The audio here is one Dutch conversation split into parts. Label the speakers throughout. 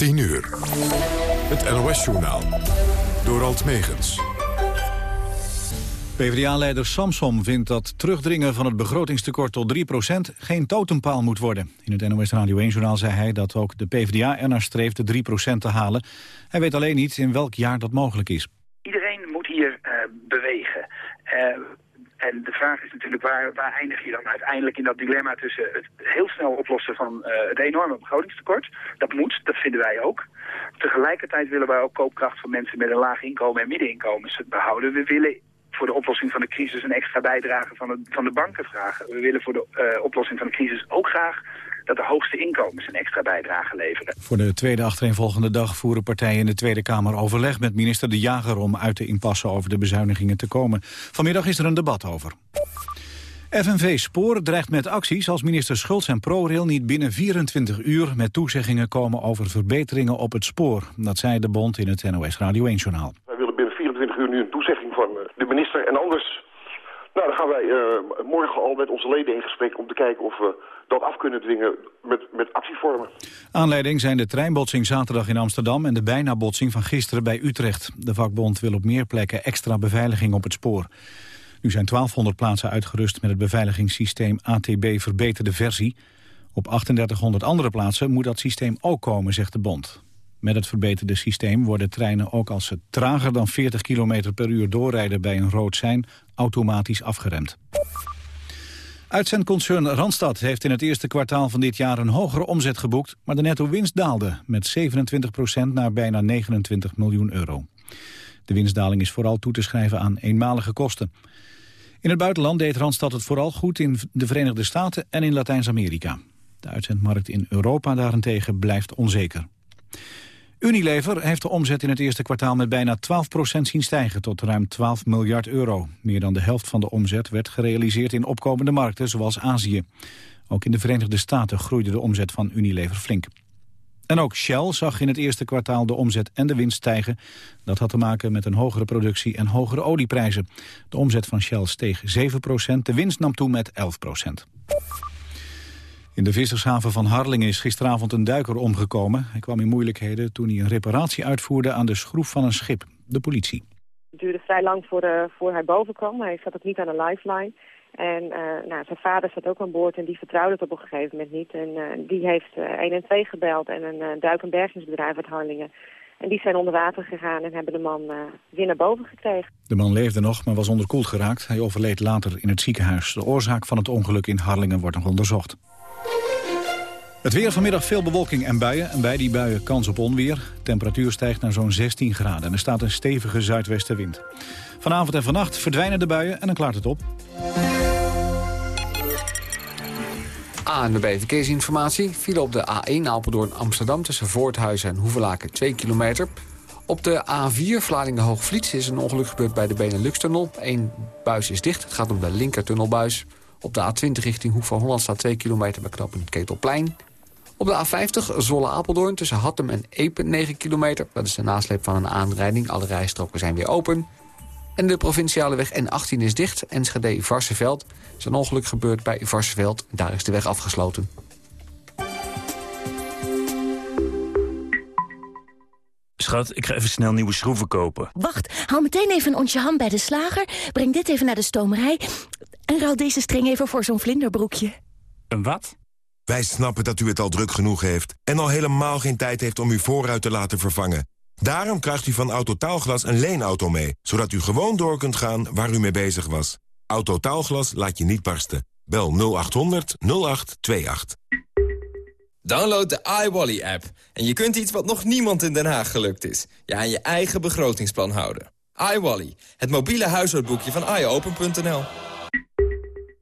Speaker 1: 10 uur. Het NOS-journaal. Door Alt Megens.
Speaker 2: PvdA-leider Samsom vindt dat terugdringen van het begrotingstekort tot 3% geen totempaal moet worden. In het NOS Radio 1-journaal zei hij dat ook de PvdA ernaar streeft de 3% te halen. Hij weet alleen niet in welk jaar dat mogelijk is.
Speaker 3: Iedereen moet hier uh, bewegen. Uh, en de vraag is natuurlijk, waar, waar eindig je dan uiteindelijk in dat dilemma tussen het heel snel oplossen van uh, het enorme begrotingstekort. Dat moet, dat vinden wij ook. Tegelijkertijd willen wij ook koopkracht van mensen met een laag inkomen en middeninkomens behouden. We willen voor de oplossing van de crisis een extra bijdrage van de, van de banken vragen. We willen voor de uh, oplossing van de crisis ook graag dat de hoogste inkomens een extra bijdrage leveren.
Speaker 2: Voor de tweede achtereenvolgende dag voeren partijen in de Tweede Kamer overleg met minister De Jager om uit de impasse over de bezuinigingen te komen. Vanmiddag is er een debat over. FNV Spoor dreigt met acties als minister Schultz en ProRail niet binnen 24 uur met toezeggingen komen over verbeteringen op het spoor. Dat zei de bond in het NOS Radio 1-journaal.
Speaker 4: Wij willen binnen 24 uur nu een toezegging van eh, de minister en anders... Nou, dan gaan wij uh, morgen al met onze leden in gesprek om te kijken of we dat af kunnen dwingen met, met actievormen.
Speaker 2: Aanleiding zijn de treinbotsing zaterdag in Amsterdam... en de bijna botsing van gisteren bij Utrecht. De vakbond wil op meer plekken extra beveiliging op het spoor. Nu zijn 1200 plaatsen uitgerust met het beveiligingssysteem ATB verbeterde versie. Op 3800 andere plaatsen moet dat systeem ook komen, zegt de bond. Met het verbeterde systeem worden treinen ook als ze trager dan 40 km per uur doorrijden bij een rood sein automatisch afgeremd. Uitzendconcern Randstad heeft in het eerste kwartaal van dit jaar een hogere omzet geboekt, maar de netto-winst daalde met 27% naar bijna 29 miljoen euro. De winstdaling is vooral toe te schrijven aan eenmalige kosten. In het buitenland deed Randstad het vooral goed in de Verenigde Staten en in Latijns-Amerika. De uitzendmarkt in Europa daarentegen blijft onzeker. Unilever heeft de omzet in het eerste kwartaal met bijna 12% zien stijgen tot ruim 12 miljard euro. Meer dan de helft van de omzet werd gerealiseerd in opkomende markten zoals Azië. Ook in de Verenigde Staten groeide de omzet van Unilever flink. En ook Shell zag in het eerste kwartaal de omzet en de winst stijgen. Dat had te maken met een hogere productie en hogere olieprijzen. De omzet van Shell steeg 7% de winst nam toe met 11 in de vissershaven van Harlingen is gisteravond een duiker omgekomen. Hij kwam in moeilijkheden toen hij een reparatie uitvoerde aan de schroef van een schip. De politie.
Speaker 5: Het duurde vrij lang voor, de, voor hij boven kwam. Hij zat ook niet aan een lifeline. En uh, nou, zijn vader zat ook aan boord en die vertrouwde het op een gegeven moment niet. En uh, die heeft uh, 1 en 2 gebeld en een duik- en bergingsbedrijf uit Harlingen. En die zijn onder water gegaan en hebben de man weer naar boven gekregen.
Speaker 2: De man leefde nog, maar was onderkoeld geraakt. Hij overleed later in het ziekenhuis. De oorzaak van het ongeluk in Harlingen wordt nog onderzocht. Het weer vanmiddag veel bewolking en buien. En bij die buien kans op onweer. temperatuur stijgt naar zo'n 16 graden. En er staat een stevige zuidwestenwind. Vanavond en vannacht verdwijnen de buien en dan klaart het op.
Speaker 6: ANWB Verkeersinformatie viel op de A1 Apeldoorn Amsterdam... tussen Voorthuizen en Hoevelaken 2 kilometer. Op de A4 Vlaardingen-Hoogvliet is een ongeluk gebeurd bij de Benelux-tunnel. Eén buis is dicht, het gaat om de linkertunnelbuis. Op de A20 richting Hoek van Holland staat 2 kilometer bij knooppunt Ketelplein. Op de A50 Zolle-Apeldoorn tussen Hattem en Epen 9 kilometer. Dat is de nasleep van een aanrijding. Alle rijstroken zijn weer open. En de provinciale weg N18 is dicht. Enschede-Varsseveld. Er is een ongeluk gebeurd bij Varsseveld. Daar is de weg afgesloten.
Speaker 7: Schat, ik ga even snel nieuwe schroeven kopen.
Speaker 8: Wacht, haal meteen even een onsje ham bij de slager. Breng dit even naar de stomerij. En ruil deze string even voor zo'n vlinderbroekje.
Speaker 7: Een wat?
Speaker 9: Wij snappen dat u het al druk genoeg heeft... en al helemaal geen tijd heeft om uw voorruit te laten vervangen. Daarom krijgt u van Autotaalglas een leenauto mee... zodat u gewoon door kunt gaan waar u mee bezig was. Autotaalglas laat je niet barsten. Bel 0800 0828.
Speaker 10: Download de iWally-app en je kunt iets wat nog niemand in Den Haag gelukt is. Je aan je eigen begrotingsplan houden. iWally, het mobiele huishoudboekje van iOpen.nl.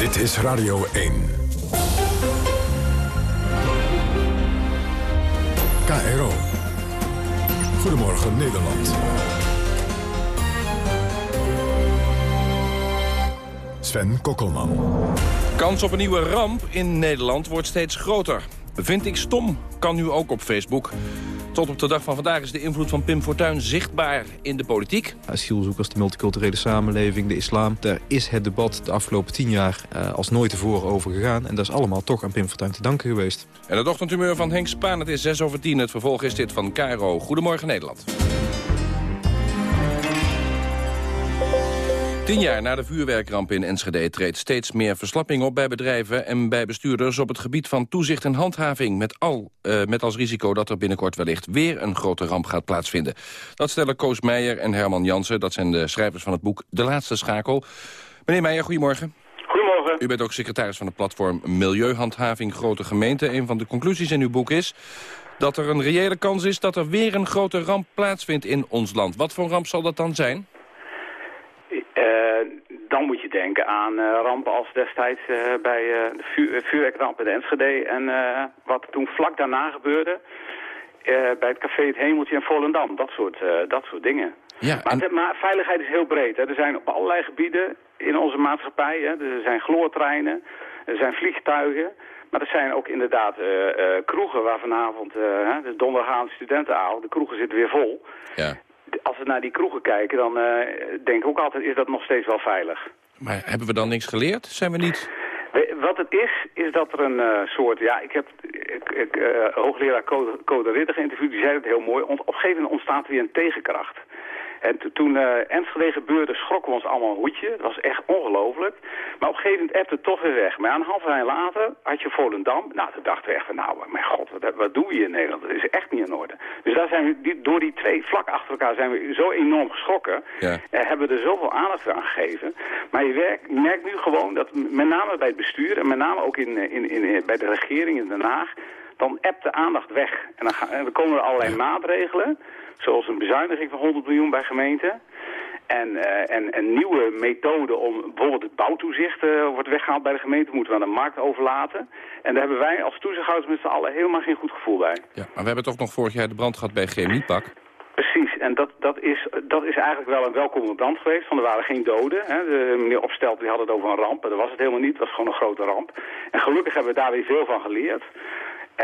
Speaker 1: Dit is Radio 1. KRO. Goedemorgen Nederland. Sven Kokkelman.
Speaker 11: Kans op een nieuwe ramp in Nederland wordt steeds groter. Vind ik stom, kan nu ook op Facebook. Tot op de dag van vandaag is de invloed van Pim Fortuyn zichtbaar in de politiek.
Speaker 12: Asielzoekers, de multiculturele samenleving, de islam. Daar is het debat de afgelopen tien jaar uh, als nooit tevoren over gegaan. En dat is allemaal toch aan Pim Fortuyn te danken geweest.
Speaker 11: En het ochtendhumeur van Henk Spaan, het is 6 over 10. Het vervolg is dit van Cairo. Goedemorgen Nederland. Tien jaar na de vuurwerkramp in Enschede treedt steeds meer verslapping op bij bedrijven en bij bestuurders op het gebied van toezicht en handhaving. Met, al, uh, met als risico dat er binnenkort wellicht weer een grote ramp gaat plaatsvinden. Dat stellen Koos Meijer en Herman Jansen, dat zijn de schrijvers van het boek De Laatste Schakel. Meneer Meijer, goedemorgen.
Speaker 13: Goedemorgen.
Speaker 11: U bent ook secretaris van het platform Milieuhandhaving Grote Gemeenten. Een van de conclusies in uw boek is dat er een reële kans is dat er weer een grote ramp plaatsvindt in ons land. Wat voor ramp zal dat dan zijn?
Speaker 13: Uh, dan moet je denken aan uh, rampen als destijds uh, bij de vuur, vuurwerkramp in de Enschede... en wat toen vlak daarna gebeurde bij het café Het Hemeltje in Volendam. Dat soort, dat soort dingen.
Speaker 11: Ja,
Speaker 13: maar, en... maar, veiligheid is heel breed. Hè. Er zijn op allerlei gebieden in onze maatschappij... Hè. er zijn chloortreinen, er zijn vliegtuigen... Maar er zijn ook inderdaad kroegen waar vanavond, de donderdagavond studentenavond... de kroegen zitten weer vol.
Speaker 11: Ja
Speaker 13: als we naar die kroegen kijken, dan uh, denk ik ook altijd, is dat nog steeds wel veilig.
Speaker 11: Maar hebben we dan niks geleerd? Zijn we niet...
Speaker 13: Wat het is, is dat er een uh, soort... Ja, ik heb ik, ik, uh, hoogleraar Code, Code Ritter geïnterviewd, die zei het heel mooi. Op een gegeven moment ontstaat weer een tegenkracht. En toen uh, Enschede gebeurde, schrokken we ons allemaal een hoedje. Dat was echt ongelooflijk. Maar op een gegeven moment ebte het toch weer weg. Maar een half jaar later had je Volendam. Nou, toen dachten we echt van, nou, mijn god, wat, wat doen we hier in Nederland? Dat is echt niet in orde. Dus daar zijn we, die, door die twee vlak achter elkaar zijn we zo enorm geschrokken.
Speaker 11: Ja.
Speaker 13: En hebben we er zoveel aandacht aan gegeven. Maar je, werkt, merkt nu gewoon dat, met name bij het bestuur... en met name ook in, in, in, bij de regering in Den Haag... dan ebt de aandacht weg. En dan, gaan, en dan komen er allerlei maatregelen... Zoals een bezuiniging van 100 miljoen bij gemeenten. En, uh, en, en, nieuwe methoden om bijvoorbeeld het bouwtoezicht uh, wordt weggehaald bij de gemeente, moeten we aan de markt overlaten. En daar hebben wij als toezichthouders met z'n allen helemaal geen goed gevoel bij.
Speaker 11: Ja, maar we hebben toch nog vorig jaar de brand gehad bij Chemiepak?
Speaker 13: Precies, en dat, dat, is, dat is eigenlijk wel een welkome brand geweest, want er waren geen doden. Hè. De, meneer Opstelt die had het over een ramp, dat was het helemaal niet, het was gewoon een grote ramp. En gelukkig hebben we daar weer veel van geleerd.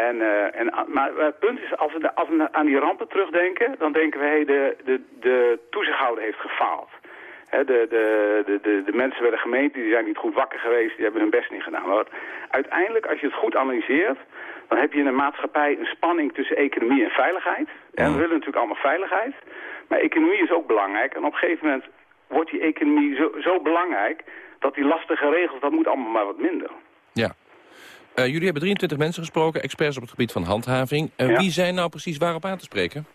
Speaker 13: En, uh, en, maar het punt is, als we, als we aan die rampen terugdenken, dan denken we, hey, de, de, de toezichthouder heeft gefaald. He, de, de, de, de, de mensen bij de gemeente die zijn niet goed wakker geweest, die hebben hun best niet gedaan. Maar uiteindelijk, als je het goed analyseert, dan heb je in een maatschappij een spanning tussen economie en veiligheid. En we willen natuurlijk allemaal veiligheid, maar economie is ook belangrijk. En op een gegeven moment wordt die economie zo, zo belangrijk, dat die lastige regels, dat moet allemaal maar wat minder.
Speaker 11: Uh, jullie hebben 23 mensen gesproken, experts op het gebied van handhaving. Uh, ja. Wie zijn nou precies waarop aan te spreken?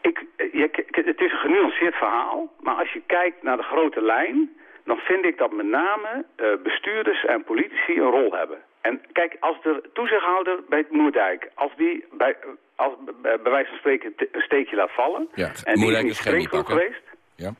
Speaker 13: Ik, ik, het is een genuanceerd verhaal, maar als je kijkt naar de grote lijn... dan vind ik dat met name uh, bestuurders en politici een rol hebben. En kijk, als de toezichthouder bij het Moerdijk, als die bij, als, bij wijze van spreken een steekje laat vallen...
Speaker 11: Ja,
Speaker 13: en die is niet
Speaker 11: streng
Speaker 13: geweest,
Speaker 11: ja.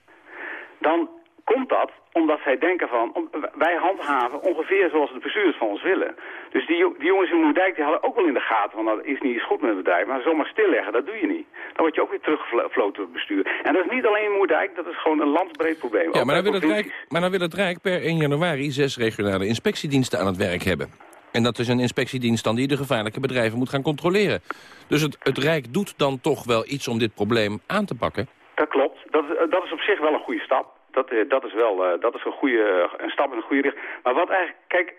Speaker 13: dan komt dat omdat zij denken van, wij handhaven ongeveer zoals de bestuurders van ons willen. Dus die, die jongens in Moerdijk die hadden ook wel in de gaten van dat is niet eens goed met het bedrijf. Maar zomaar stilleggen, dat doe je niet. Dan word je ook weer teruggefloten door het bestuur. En dat is niet alleen in Moerdijk, dat is gewoon een landsbreed probleem.
Speaker 11: Ja, maar dan, wil het Rijk, maar dan wil het Rijk per 1 januari zes regionale inspectiediensten aan het werk hebben. En dat is een inspectiedienst dan die de gevaarlijke bedrijven moet gaan controleren. Dus het, het Rijk doet dan toch wel iets om dit probleem aan te pakken?
Speaker 13: Dat klopt. Dat, dat is op zich wel een goede stap. Dat, dat is wel uh, dat is een, goede, een stap in een goede richting. Maar wat eigenlijk, kijk,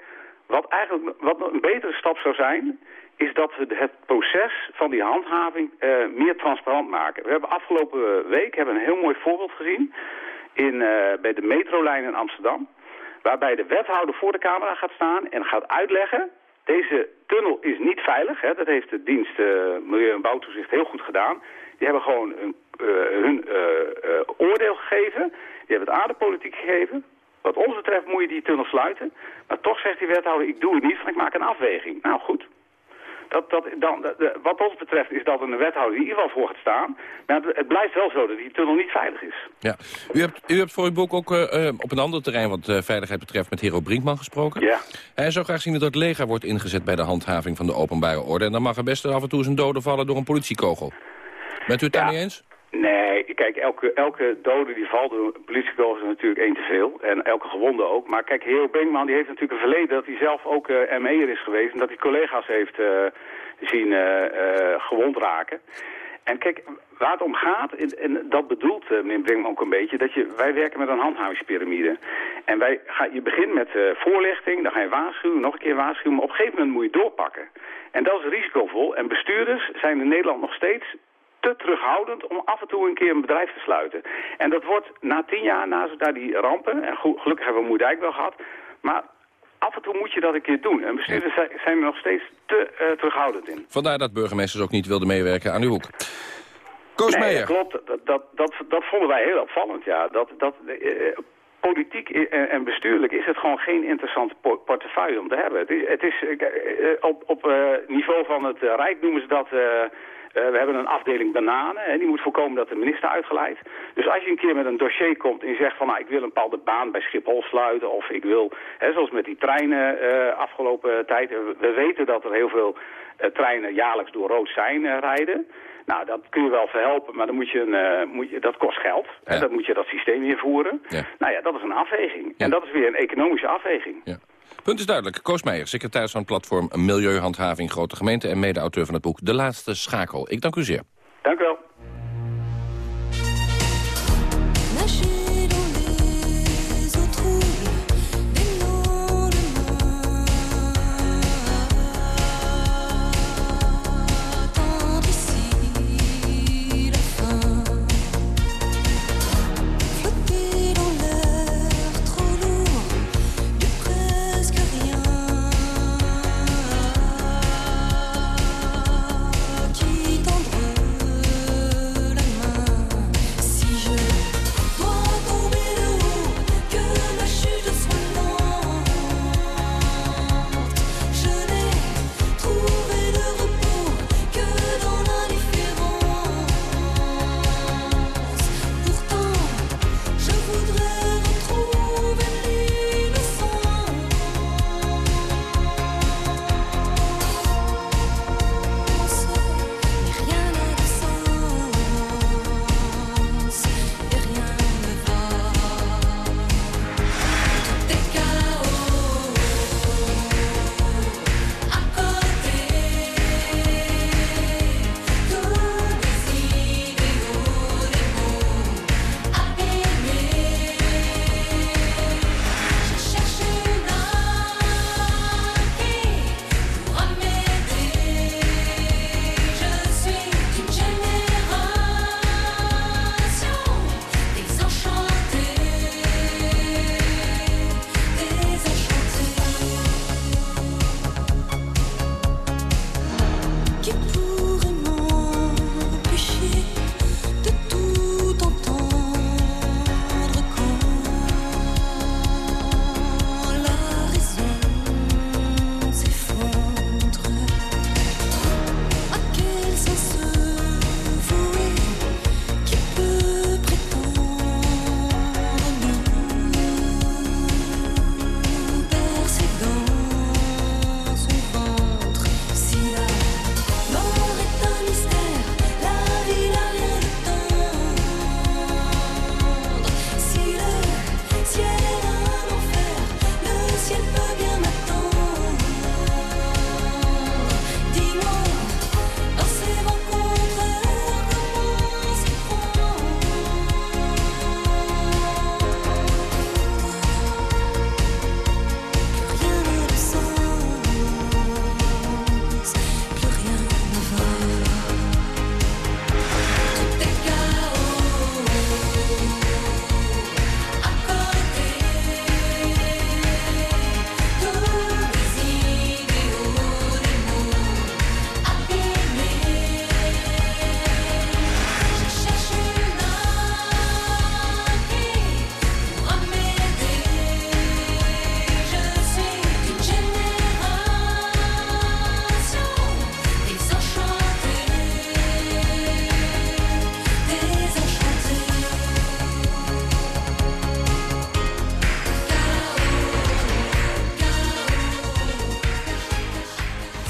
Speaker 13: wat eigenlijk wat een betere stap zou zijn, is dat we het proces van die handhaving meer transparant maken. We hebben afgelopen week hebben een heel mooi voorbeeld gezien in, bij de metrolijn in Amsterdam. waarbij de wethouder voor de camera gaat staan en gaat uitleggen... deze tunnel is niet veilig, hè, dat heeft de dienst Milieu- en Bouwtoezicht heel goed gedaan. Die hebben gewoon een, hun oordeel gegeven, die hebben het aan de politiek gegeven... Wat ons betreft moet je die tunnel sluiten. Maar toch zegt die wethouder, ik doe het niet, want ik maak een afweging. Nou goed, dat, dat, dan, de, wat ons betreft is dat een wethouder die in ieder geval voor gaat staan. Maar het, het, blijft wel zo dat die tunnel niet veilig is.
Speaker 11: Ja. U, hebt, u hebt voor uw boek ook uh, op een ander terrein wat uh, veiligheid betreft met Hero Brinkman gesproken.
Speaker 13: Ja.
Speaker 11: Hij zou graag zien dat het leger wordt ingezet bij de handhaving van de openbare orde. En dan mag er best af en toe eens een dode vallen door een politiekogel. Bent u het daar niet eens?
Speaker 13: Nee, kijk, elke, elke dode die valt door politiekogel is natuurlijk één te veel. En elke gewonde ook. Maar kijk, Hero Brinkman die heeft natuurlijk een verleden dat hij zelf ook uh, ME'er is geweest. En dat hij collega's heeft uh, zien uh, gewond raken. En kijk, waar het om gaat, en dat bedoelt meneer Brinkman ook een beetje, dat je, wij werken met een handhavingspyramide. En wij ga, je begint met voorlichting, dan ga je waarschuwen, nog een keer waarschuwen, maar op een gegeven moment moet je doorpakken. En dat is risicovol. En bestuurders zijn in Nederland nog steeds te terughoudend om af en toe een keer een bedrijf te sluiten. En dat wordt na tien jaar, na daar die rampen, en gelukkig hebben we Moerdijk wel gehad, maar af en toe moet je dat een keer doen. En bestuurders zijn er nog steeds te uh, terughoudend in.
Speaker 11: Vandaar dat burgemeesters ook niet wilden meewerken aan uw hoek. Koos
Speaker 13: nee, klopt. Dat, dat, dat, dat vonden wij heel opvallend, ja. Dat, dat, uh, politiek en bestuurlijk is het gewoon geen interessante portefeuille om te hebben. Het is, het is uh, op, op niveau van het Rijk noemen ze dat... Uh, we hebben een afdeling bananen en die moet voorkomen dat de minister uitgeleid. Dus als je een keer met een dossier komt en je zegt van nou ik wil een bepaalde baan bij Schiphol sluiten of ik wil, hè, zoals met die treinen uh, afgelopen tijd, we weten dat er heel veel treinen jaarlijks door rood zijn rijden. Nou, dat kun je wel verhelpen, maar dan moet je een, moet je, dat kost geld. Ja. En dan moet je dat systeem invoeren. Ja. Nou ja, dat is een afweging. Ja. En dat is weer een economische afweging.
Speaker 11: Ja. Punt is duidelijk. Koos Meijer, secretaris van het platform Milieuhandhaving Grote Gemeente... en mede-auteur van het boek De Laatste Schakel. Ik dank u zeer.
Speaker 13: Dank u wel.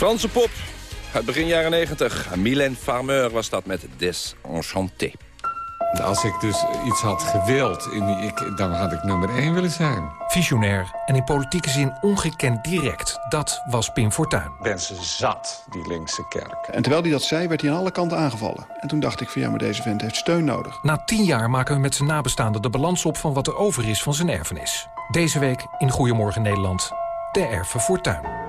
Speaker 11: Franse pop uit begin jaren 90. Mylène Farmer was dat met Desenchanté.
Speaker 14: Als ik dus iets had gewild, ik, dan had ik nummer 1 willen zijn.
Speaker 15: Visionair en in politieke zin ongekend direct. Dat was Pim Fortuyn.
Speaker 16: Ben ze zat, die linkse kerk.
Speaker 17: En terwijl hij dat zei, werd hij aan alle kanten aangevallen. En toen dacht ik van ja, maar deze vent heeft steun nodig.
Speaker 15: Na tien jaar maken we met zijn nabestaanden de balans op... van wat er over is van zijn erfenis. Deze week in Goedemorgen Nederland. De erfen Fortuyn.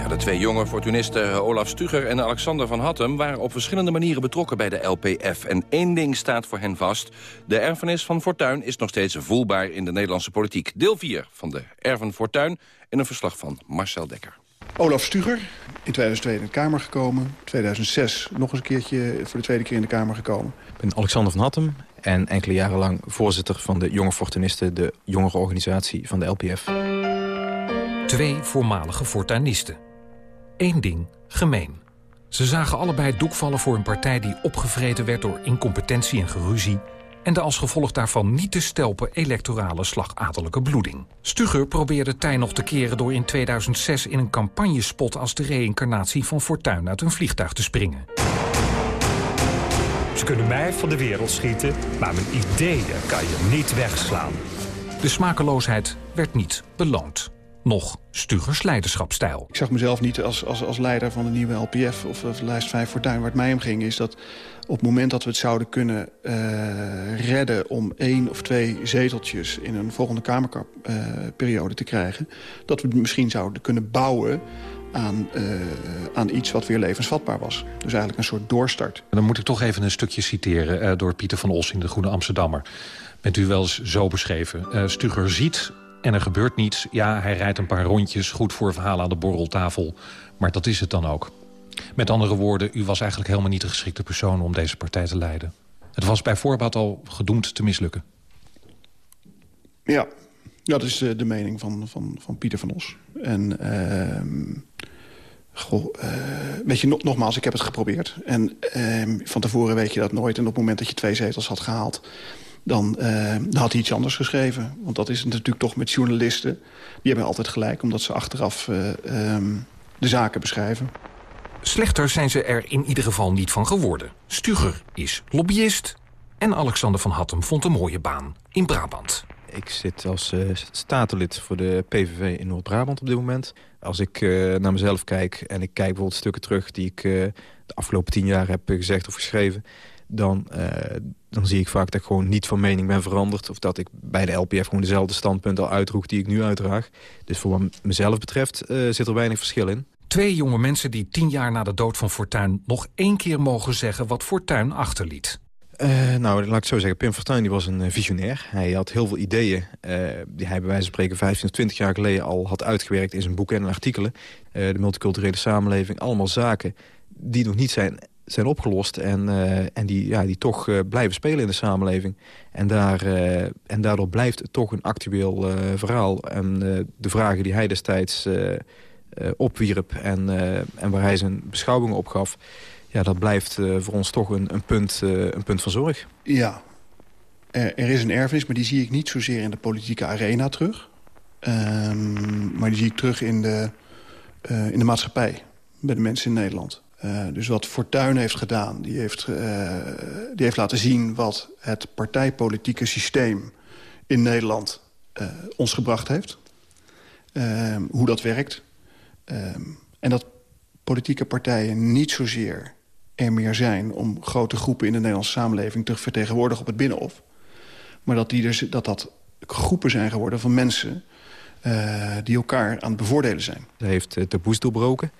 Speaker 11: Ja, de twee jonge fortunisten Olaf Stuger en Alexander van Hattem... waren op verschillende manieren betrokken bij de LPF. En één ding staat voor hen vast. De erfenis van Fortuyn is nog steeds voelbaar in de Nederlandse politiek. Deel 4 van de Erven Fortuyn in een verslag van Marcel Dekker.
Speaker 17: Olaf Stuger, in 2002 in de Kamer gekomen. 2006 nog eens een keertje voor de tweede keer in de Kamer gekomen.
Speaker 12: Ik ben Alexander van Hattem en enkele jaren lang voorzitter van de Jonge Fortunisten... de jongere organisatie van de LPF.
Speaker 15: Twee voormalige fortuinisten. Eén ding gemeen. Ze zagen allebei doek vallen voor een partij die opgevreten werd door incompetentie en geruzie en de als gevolg daarvan niet te stelpen electorale slagadelijke bloeding. Stugger probeerde Tij nog te keren door in 2006 in een campagnespot als de reïncarnatie van Fortuyn uit een vliegtuig te springen.
Speaker 16: Ze kunnen mij van de wereld schieten, maar mijn ideeën kan je niet wegslaan.
Speaker 15: De smakeloosheid werd niet beloond nog Stugers leiderschapstijl.
Speaker 17: Ik zag mezelf niet als, als, als leider van de nieuwe LPF of, of lijst 5 Fortuin. Waar het mij om ging is dat op het moment dat we het zouden kunnen uh, redden... om één of twee zeteltjes in een volgende Kamerperiode uh, te krijgen... dat we misschien zouden kunnen bouwen aan, uh, aan iets wat weer levensvatbaar was. Dus eigenlijk een soort doorstart.
Speaker 18: Dan moet ik toch even een stukje citeren door Pieter van Os in De Groene Amsterdammer. Bent u wel eens zo beschreven. Stuger ziet en er gebeurt niets. Ja, hij rijdt een paar rondjes, goed voor verhalen aan de borreltafel. Maar dat is het dan ook. Met andere woorden, u was eigenlijk helemaal niet de geschikte persoon... om deze partij te leiden. Het was bij voorbaat al gedoemd te mislukken.
Speaker 17: Ja, dat is de, de mening van, van, van Pieter van Os. En uh, goh, uh, weet je, nog, nogmaals, ik heb het geprobeerd. En uh, van tevoren weet je dat nooit. En op het moment dat je twee zetels had gehaald dan, uh, dan, had hij iets anders geschreven. Want dat is natuurlijk toch met journalisten. Die hebben altijd gelijk, omdat ze achteraf uh, um, de zaken beschrijven.
Speaker 15: Slechter zijn ze er in ieder geval niet van geworden. Stuger is lobbyist en Alexander van Hattem vond een mooie baan in Brabant.
Speaker 12: Ik zit als uh, statenlid voor de PVV in Noord-Brabant op dit moment. Als ik uh, naar mezelf kijk en ik kijk bijvoorbeeld stukken terug... die ik uh, de afgelopen tien jaar heb gezegd of geschreven dan, uh, dan zie ik vaak dat ik gewoon niet van mening ben veranderd. Of dat ik bij de LPF gewoon dezelfde standpunten al uitdroeg die ik nu uitdraag. Dus voor wat mezelf betreft uh, zit er weinig verschil in.
Speaker 15: Twee jonge mensen die tien jaar na de dood van Fortuyn... nog één keer mogen zeggen wat Fortuyn achterliet.
Speaker 12: Uh, nou, laat ik zo zeggen. Pim Fortuyn die was een visionair. Hij had heel veel ideeën die hij bij wijze van spreken 15 of 20 jaar geleden al had uitgewerkt in zijn boeken en artikelen. de multiculturele samenleving, allemaal zaken die nog niet zijn zijn opgelost en, uh, en die, ja, die toch uh, blijven spelen in de samenleving. En, daar, uh, en daardoor blijft het toch een actueel verhaal. En de vragen die hij destijds opwierp en, en waar hij zijn beschouwingen op gaf... Ja, dat blijft voor ons toch een, een, punt, een punt van zorg.
Speaker 17: Ja, er, er, is een erfenis, maar die zie ik niet zozeer in de politieke arena terug. Um, maar die zie ik terug in de, in de maatschappij, bij de mensen in Nederland. Uh, dus wat Fortuyn heeft gedaan, die heeft, uh, die heeft laten zien... wat het partijpolitieke systeem in Nederland uh, ons gebracht heeft. hoe dat werkt. en dat politieke partijen niet zozeer er meer zijn... om grote groepen in de Nederlandse samenleving te vertegenwoordigen op het Binnenhof. Maar dat, die dus, dat dat groepen zijn geworden van mensen... die elkaar aan het bevoordelen zijn.
Speaker 12: Hij heeft de taboes doorbroken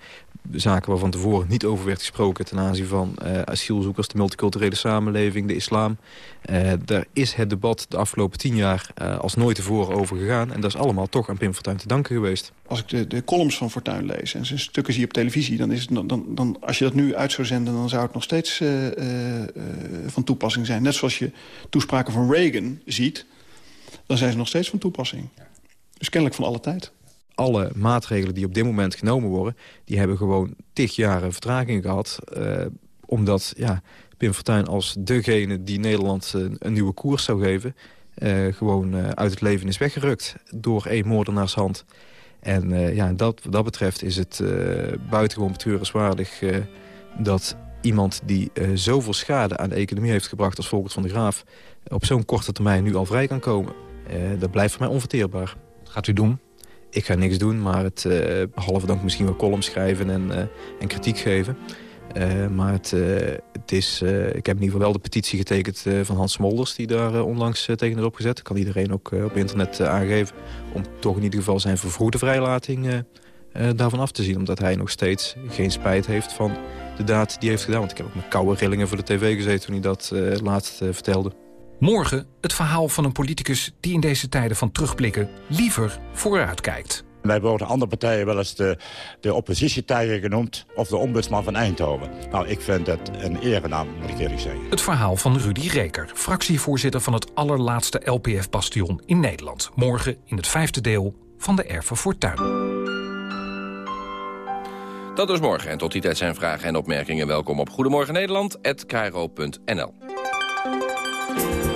Speaker 12: zaken waar van tevoren niet over werd gesproken... ten aanzien van uh, asielzoekers, de multiculturele samenleving, de islam. Uh, daar is het debat de afgelopen tien jaar uh, als nooit tevoren over gegaan. En dat is allemaal toch aan Pim Fortuyn te danken geweest.
Speaker 17: Als ik de, de columns van Fortuyn lees en zijn stukken zie op televisie... Dan is het, dan, dan, als je dat nu uit zou zenden, dan zou het nog steeds van toepassing zijn. Net zoals je toespraken van Reagan ziet, dan zijn ze nog steeds van toepassing. Dus kennelijk van alle tijd
Speaker 12: alle maatregelen die op dit moment genomen worden... die hebben gewoon tig jaren vertraging gehad. Uh, omdat ja, Pim Fortuyn als degene die Nederland uh, een nieuwe koers zou geven... Uh, gewoon uit het leven is weggerukt door één moordenaarshand. En uh, ja, dat, wat dat betreft is het buitengewoon betreurenswaardig... Dat iemand die zoveel schade aan de economie heeft gebracht... als Volkert van de Graaf, op zo'n korte termijn nu al vrij kan komen. dat blijft voor mij onverteerbaar.
Speaker 2: Wat gaat u doen?
Speaker 12: Ik ga niks doen, maar het, behalve dan misschien wel columns schrijven en, en kritiek geven... Uh, maar het, is, ik heb in ieder geval wel de petitie getekend van Hans Smolders... die daar onlangs tegen is opgezet. Kan iedereen ook op internet aangeven... om toch in ieder geval zijn vervroegde vrijlating daarvan af te zien. Omdat hij nog steeds geen spijt heeft van de daad die hij heeft gedaan. Want ik heb ook met koude rillingen voor de tv gezeten toen hij dat laatst vertelde.
Speaker 15: Morgen het verhaal van een politicus die in deze tijden van terugblikken... liever vooruit kijkt.
Speaker 19: Wij worden andere partijen wel eens de, de oppositietijger genoemd... of de ombudsman van Eindhoven. Nou, ik vind het een erenaam, moet ik eerlijk zeggen.
Speaker 15: Het verhaal van Rudy Reker, fractievoorzitter van het allerlaatste LPF-bastion in Nederland. Morgen in het vijfde deel van de Erven Fortuin.
Speaker 11: Dat is morgen. En tot die tijd zijn vragen en opmerkingen welkom op Goedemorgen Nederland@kro.nl.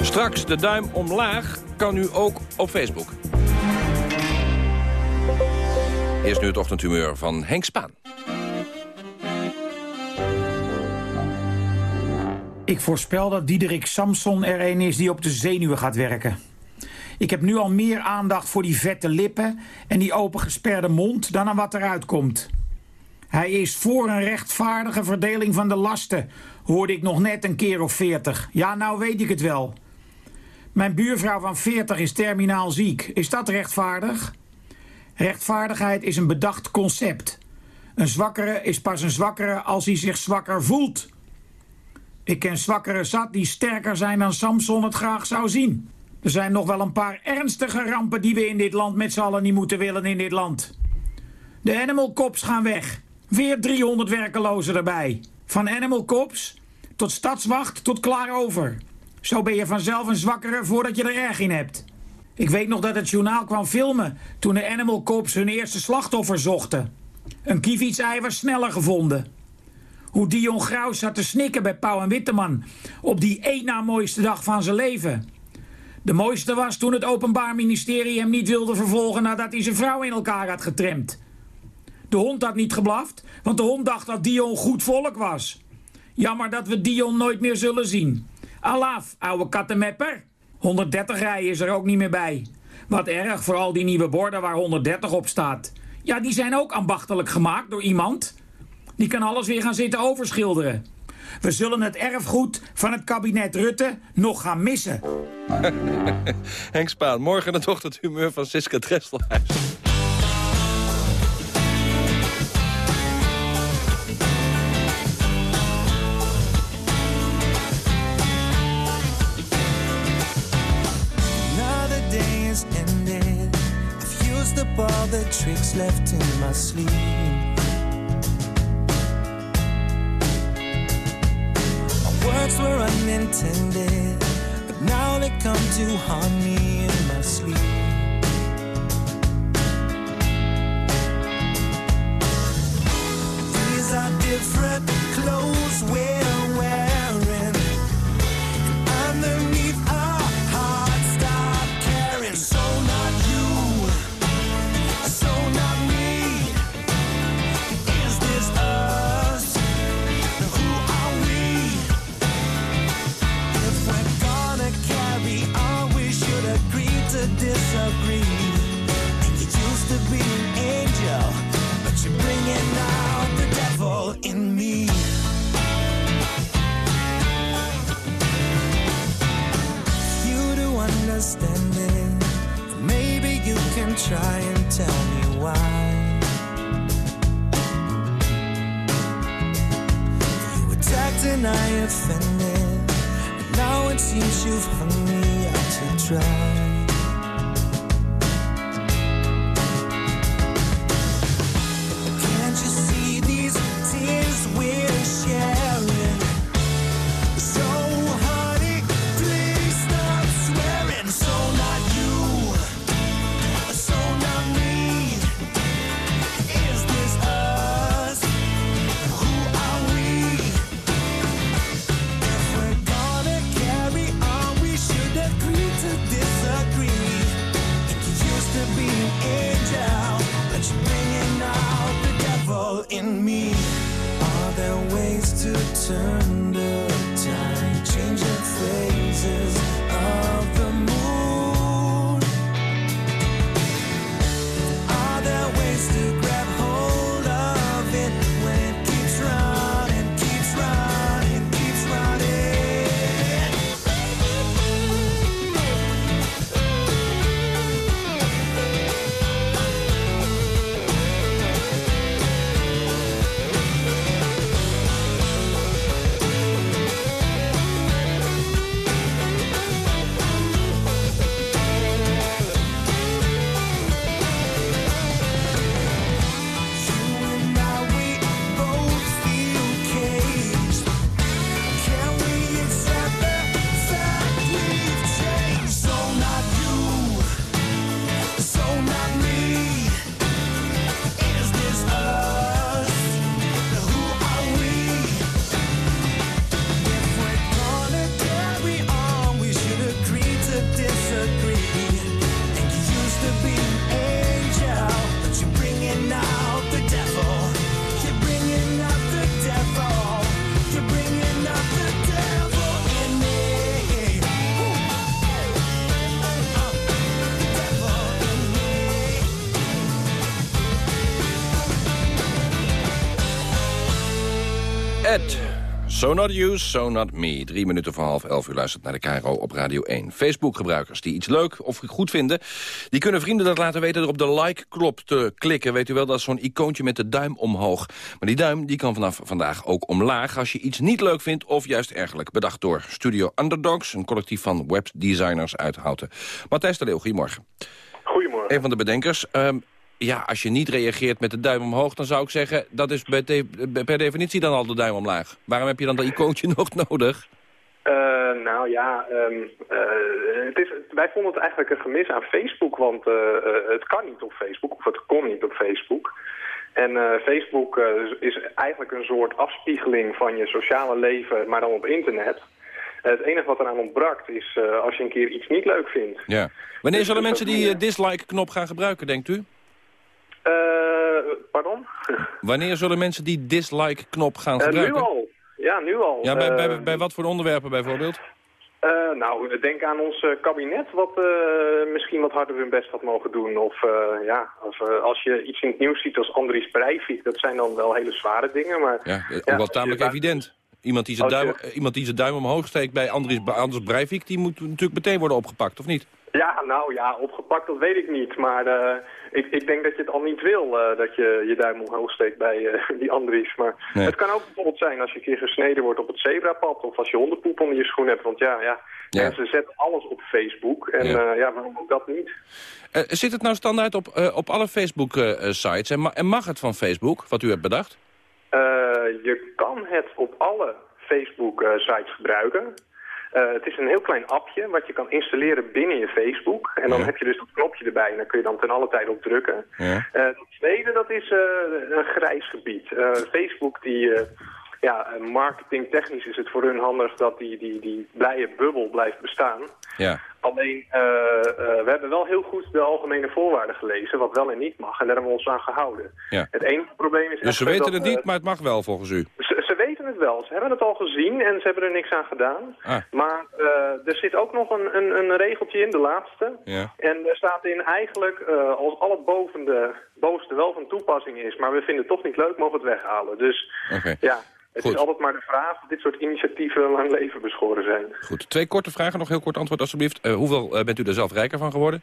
Speaker 11: Straks de duim omlaag kan u ook op Facebook. Eerst nu het ochtendhumeur van Henk Spaan.
Speaker 20: Ik voorspel dat Diederik Samson er een is die op de zenuwen gaat werken. Ik heb nu al meer aandacht voor die vette lippen en die opengesperde mond dan aan wat eruit komt. Hij is voor een rechtvaardige verdeling van de lasten, hoorde ik nog net een keer of veertig. Ja, nou weet ik het wel. Mijn buurvrouw van 40 is terminaal ziek. Is dat rechtvaardig? Rechtvaardigheid is een bedacht concept. Een zwakkere is pas een zwakkere als hij zich zwakker voelt. Ik ken zwakkere zat die sterker zijn dan Samson het graag zou zien. Er zijn nog wel een paar ernstige rampen die we in dit land met z'n allen niet moeten willen in dit land. De animal cops gaan weg. Weer 300 werkelozen erbij. Van animal cops tot stadswacht tot klaar over. Zo ben je vanzelf een zwakkere voordat je er erg in hebt. Ik weet nog dat het journaal kwam filmen toen de Animal Cops hun eerste slachtoffer zochten. Een kievitsei was sneller gevonden. Hoe Dion Graus zat te snikken bij Pauw en Witteman op die één na mooiste dag van zijn leven. De mooiste was toen het Openbaar Ministerie hem niet wilde vervolgen nadat hij zijn vrouw in elkaar had getremd. De hond had niet geblaft, want de hond dacht dat Dion goed volk was. Jammer dat we Dion nooit meer zullen zien. Alaaf, ouwe kattenmepper. 130 rijden is er ook niet meer bij. Wat erg, vooral die nieuwe borden waar 130 op staat. Ja, die zijn ook ambachtelijk gemaakt door iemand. Die kan alles weer gaan zitten overschilderen. We zullen het erfgoed van het kabinet Rutte nog gaan missen.
Speaker 11: Henk Spaan, morgen het ochtendhumeur van Siska Dresselhuis.
Speaker 21: Tricks left in my sleeve. My words were unintended, but now they come to haunt me in my sleep. These are different clothes we're So not you, so not me.
Speaker 11: Drie minuten voor half elf. U luistert naar de KRO op Radio 1. Facebook-gebruikers die iets leuk of goed vinden... die kunnen vrienden dat laten weten door op de like-knop te klikken. Weet u wel, dat is zo'n icoontje met de duim omhoog. Maar die duim die kan vanaf vandaag ook omlaag... als je iets niet leuk vindt of juist ergelijk. Bedacht door Studio Underdogs, een collectief van webdesigners uit Houten. Matthijs de Leeuw, goedemorgen.
Speaker 22: Goedemorgen.
Speaker 11: Een van de bedenkers. Ehm, ja, als je niet reageert met de duim omhoog... dan zou ik zeggen, dat is per, de- per definitie dan al de duim omlaag. Waarom heb je dan dat icoontje nog nodig?
Speaker 22: Eh, nou ja, ehm, eh, het is, wij vonden het eigenlijk een gemis aan Facebook, want eh, het kan niet op Facebook, of het kon niet op Facebook. En Facebook is eigenlijk een soort afspiegeling van je sociale leven, maar dan op internet. het enige wat eraan ontbrak is als je een keer iets niet leuk vindt.
Speaker 11: Ja. Wanneer zullen mensen die dislike-knop gaan gebruiken, denkt u?
Speaker 22: Eh, pardon?
Speaker 11: Wanneer zullen mensen die dislike-knop gaan
Speaker 22: Eh, nu
Speaker 11: gebruiken?
Speaker 22: al. Ja, nu al.
Speaker 11: Ja, bij, bij,
Speaker 22: Eh,
Speaker 11: bij wat voor onderwerpen bijvoorbeeld?
Speaker 22: Nou, denk aan ons kabinet, wat misschien wat harder hun best had mogen doen. Of ja, als, eh, als je iets in het nieuws ziet als Andries Breivik, dat zijn dan wel hele zware dingen. Maar,
Speaker 11: Ja, ook
Speaker 22: ja,
Speaker 11: wel tamelijk
Speaker 22: je-
Speaker 11: evident. Iemand die, zijn
Speaker 22: je-
Speaker 11: duim, iemand die zijn duim omhoog steekt bij Andries, Anders Breivik... die moet natuurlijk meteen worden opgepakt, of niet?
Speaker 22: Ja, nou ja, opgepakt, dat weet ik niet. Maar eh, ik, ik denk dat je het al niet wil, eh, dat je je duim omhoog steekt bij eh, die Andries. Maar
Speaker 11: Nee.
Speaker 22: het kan ook bijvoorbeeld zijn als je een keer gesneden wordt op het zebrapad... of als je hondenpoep onder je schoen hebt. Want ja, ja,
Speaker 11: Ja.
Speaker 22: mensen zetten alles op Facebook. En
Speaker 11: Ja.
Speaker 22: ja, waarom ook dat niet?
Speaker 11: Zit het nou standaard op, op alle Facebook-sites? en, ma- en mag het van Facebook, wat u hebt bedacht?
Speaker 22: Je kan het op alle Facebook-sites gebruiken. Eh, het is een heel klein appje wat je kan installeren binnen je Facebook. En dan
Speaker 11: Ja.
Speaker 22: heb je dus dat knopje erbij en daar kun je dan ten alle tijde op drukken.
Speaker 11: Ja.
Speaker 22: Eh, het tweede, dat is eh, een grijs gebied. Eh, Facebook, die, eh, ja, eh, marketingtechnisch is het voor hun handig dat die, die, die blije bubbel blijft bestaan.
Speaker 11: Ja.
Speaker 22: Alleen, eh, eh, we hebben wel heel goed de algemene voorwaarden gelezen, wat wel en niet mag. En daar hebben we ons aan gehouden.
Speaker 11: Ja.
Speaker 22: Het enige probleem is...
Speaker 11: Dus ze weten
Speaker 22: dat,
Speaker 11: het niet,
Speaker 22: eh,
Speaker 11: maar het mag wel volgens u.
Speaker 22: weten het wel. Ze hebben het al gezien en ze hebben er niks aan gedaan.
Speaker 11: Ah.
Speaker 22: Maar eh, er zit ook nog een, een, een regeltje in, de laatste.
Speaker 11: Ja.
Speaker 22: En er staat in eigenlijk, eh, als al het boven de, bovenste wel van toepassing is... maar we vinden het toch niet leuk, mogen we het weghalen. Dus ja, het
Speaker 11: Goed.
Speaker 22: is altijd maar de vraag of dit soort initiatieven lang leven beschoren zijn.
Speaker 11: Goed, twee korte vragen, nog heel kort antwoord alstublieft. Eh, hoeveel bent u er zelf rijker van geworden?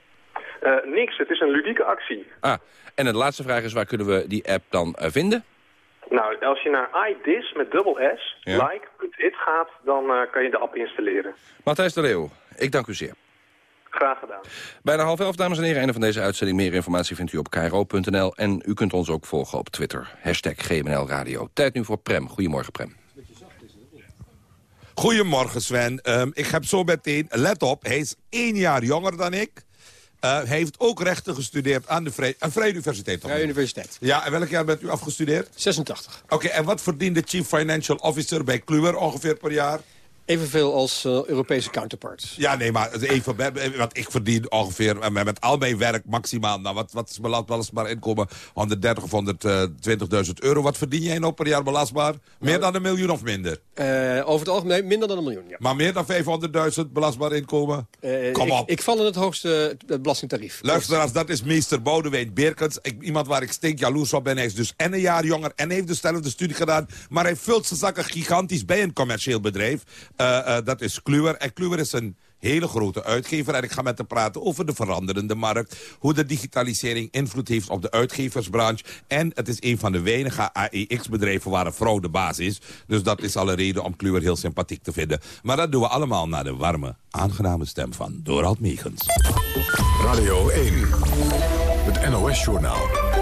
Speaker 22: Niks, het is een ludieke actie.
Speaker 11: Ah, en de laatste vraag is, waar kunnen we die app dan vinden?
Speaker 22: Nou, als je naar iDis met dubbel S,
Speaker 11: Ja.
Speaker 22: like.it gaat, dan eh, kan je de app installeren.
Speaker 11: Matthijs de Leeuw, ik dank u zeer.
Speaker 22: Graag gedaan.
Speaker 11: Bijna half elf, dames en heren. Einde van deze uitzending. Meer informatie vindt u op kro.nl. En u kunt ons ook volgen op Twitter. Hashtag GMNL Radio. Tijd nu voor Prem. Goedemorgen, Prem.
Speaker 23: Goedemorgen Sven. Ehm, ik heb zo meteen, let op, hij is één jaar jonger dan ik. Eh, hij heeft ook rechten gestudeerd aan de Vrije, aan Vrije Universiteit.
Speaker 24: Vrije Universiteit.
Speaker 23: Ja, en welk jaar bent u afgestudeerd?
Speaker 24: 86.
Speaker 23: Oké, en wat verdient de Chief Financial Officer bij Kluwer ongeveer per jaar?
Speaker 24: Evenveel als eh, Europese counterparts.
Speaker 23: Ja, nee, maar het even, wat ik verdien ongeveer eh, met, al mijn werk maximaal. Nou, wat, wat is belast- belastbaar inkomen? 130 of 120.000 euro. Wat verdien jij nou per jaar belastbaar? Meer dan een miljoen of minder?
Speaker 24: Eh, over het algemeen minder dan een miljoen, ja.
Speaker 23: Maar meer dan 500.000 belastbaar inkomen?
Speaker 24: Eh,
Speaker 23: Kom
Speaker 24: ik,
Speaker 23: op.
Speaker 24: Ik val in het hoogste eh, belastingtarief.
Speaker 23: Luisteraars, dat is meester Boudewijn Beerkens. Ik- iemand waar ik stink jaloers op ben. Hij is dus en een jaar jonger en heeft dezelfde studie gedaan. Maar hij vult zijn zakken gigantisch bij een commercieel bedrijf. Eh, eh, dat is Kluwer. En Kluwer is een hele grote uitgever. En ik ga met hem praten over de veranderende markt. Hoe de digitalisering invloed heeft op de uitgeversbranche. En het is een van de weinige AEX-bedrijven waar een vrouw de baas is. Dus dat is al een reden om Kluwer heel sympathiek te vinden. Maar dat doen we allemaal naar de warme, aangename stem van Dorald Meegens.
Speaker 1: Radio 1, het NOS-journaal.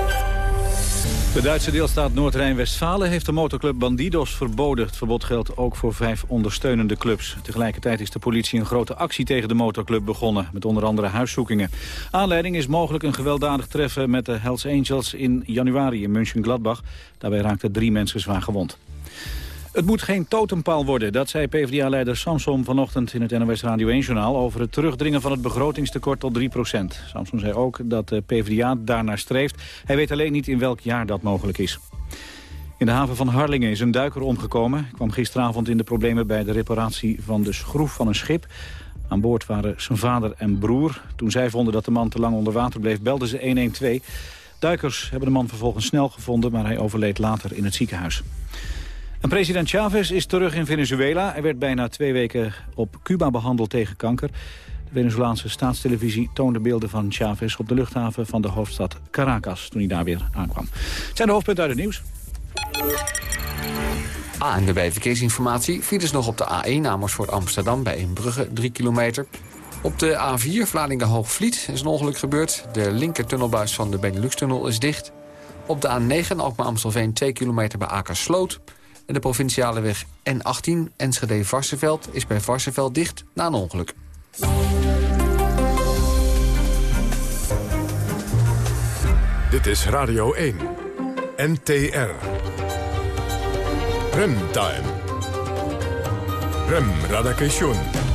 Speaker 2: De Duitse deelstaat Noord-Rijn-Westfalen heeft de motorclub Bandidos verboden. Het verbod geldt ook voor vijf ondersteunende clubs. Tegelijkertijd is de politie een grote actie tegen de motorclub begonnen... met onder andere huiszoekingen. Aanleiding is mogelijk een gewelddadig treffen met de Hells Angels in januari in München-Gladbach. Daarbij raakten drie mensen zwaar gewond. Het moet geen totempaal worden, dat zei PvdA-leider Samson vanochtend in het NOS Radio 1-journaal... over het terugdringen van het begrotingstekort tot 3% Samson zei ook dat de PvdA daarnaar streeft. Hij weet alleen niet in welk jaar dat mogelijk is. In de haven van Harlingen is een duiker omgekomen. Hij kwam gisteravond in de problemen bij de reparatie van de schroef van een schip. Aan boord waren zijn vader en broer. Toen zij vonden dat de man te lang onder water bleef, belden ze 112. Duikers hebben de man vervolgens snel gevonden, maar hij overleed later in het ziekenhuis. En president Chavez is terug in Venezuela. Hij werd bijna twee weken op Cuba behandeld tegen kanker. De Venezolaanse staatstelevisie toonde beelden van Chavez... op de luchthaven van de hoofdstad Caracas toen hij daar weer aankwam. Het zijn de hoofdpunten uit het nieuws.
Speaker 25: ANWB Verkeersinformatie. Files nog op de A1 Amersfoort Amsterdam bij Inbrugge 3 kilometer. Op de A4 Vlaardingen-Hoogvliet is een ongeluk gebeurd. De linkertunnelbuis van de Benelux-tunnel is dicht. Op de A9 Alkmaar-Amstelveen 2 kilometer bij Akersloot. En de provinciale weg N18 Enschede-Varsenveld is bij Varsenveld dicht na een ongeluk.
Speaker 1: Dit is Radio 1. NTR. Remtime. Rem Radakation.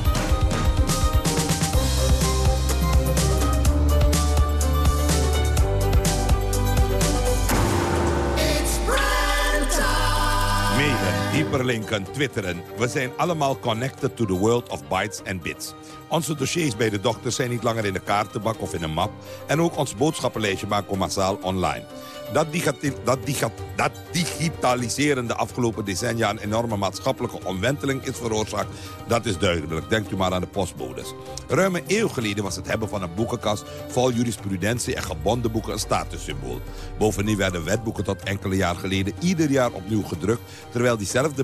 Speaker 23: Hyperlinken, twitteren. We zijn allemaal connected to the world of bytes and bits. Onze dossiers bij de dokter zijn niet langer in de kaartenbak of in een map. En ook ons boodschappenlijstje maken we massaal online. Dat, dat, dat digitaliseren de afgelopen decennia een enorme maatschappelijke omwenteling is veroorzaakt, dat is duidelijk. Denkt u maar aan de postbodes. Ruim een eeuw geleden was het hebben van een boekenkast vol jurisprudentie en gebonden boeken een statussymbool. Bovendien werden wetboeken tot enkele jaar geleden ieder jaar opnieuw gedrukt, terwijl diezelfde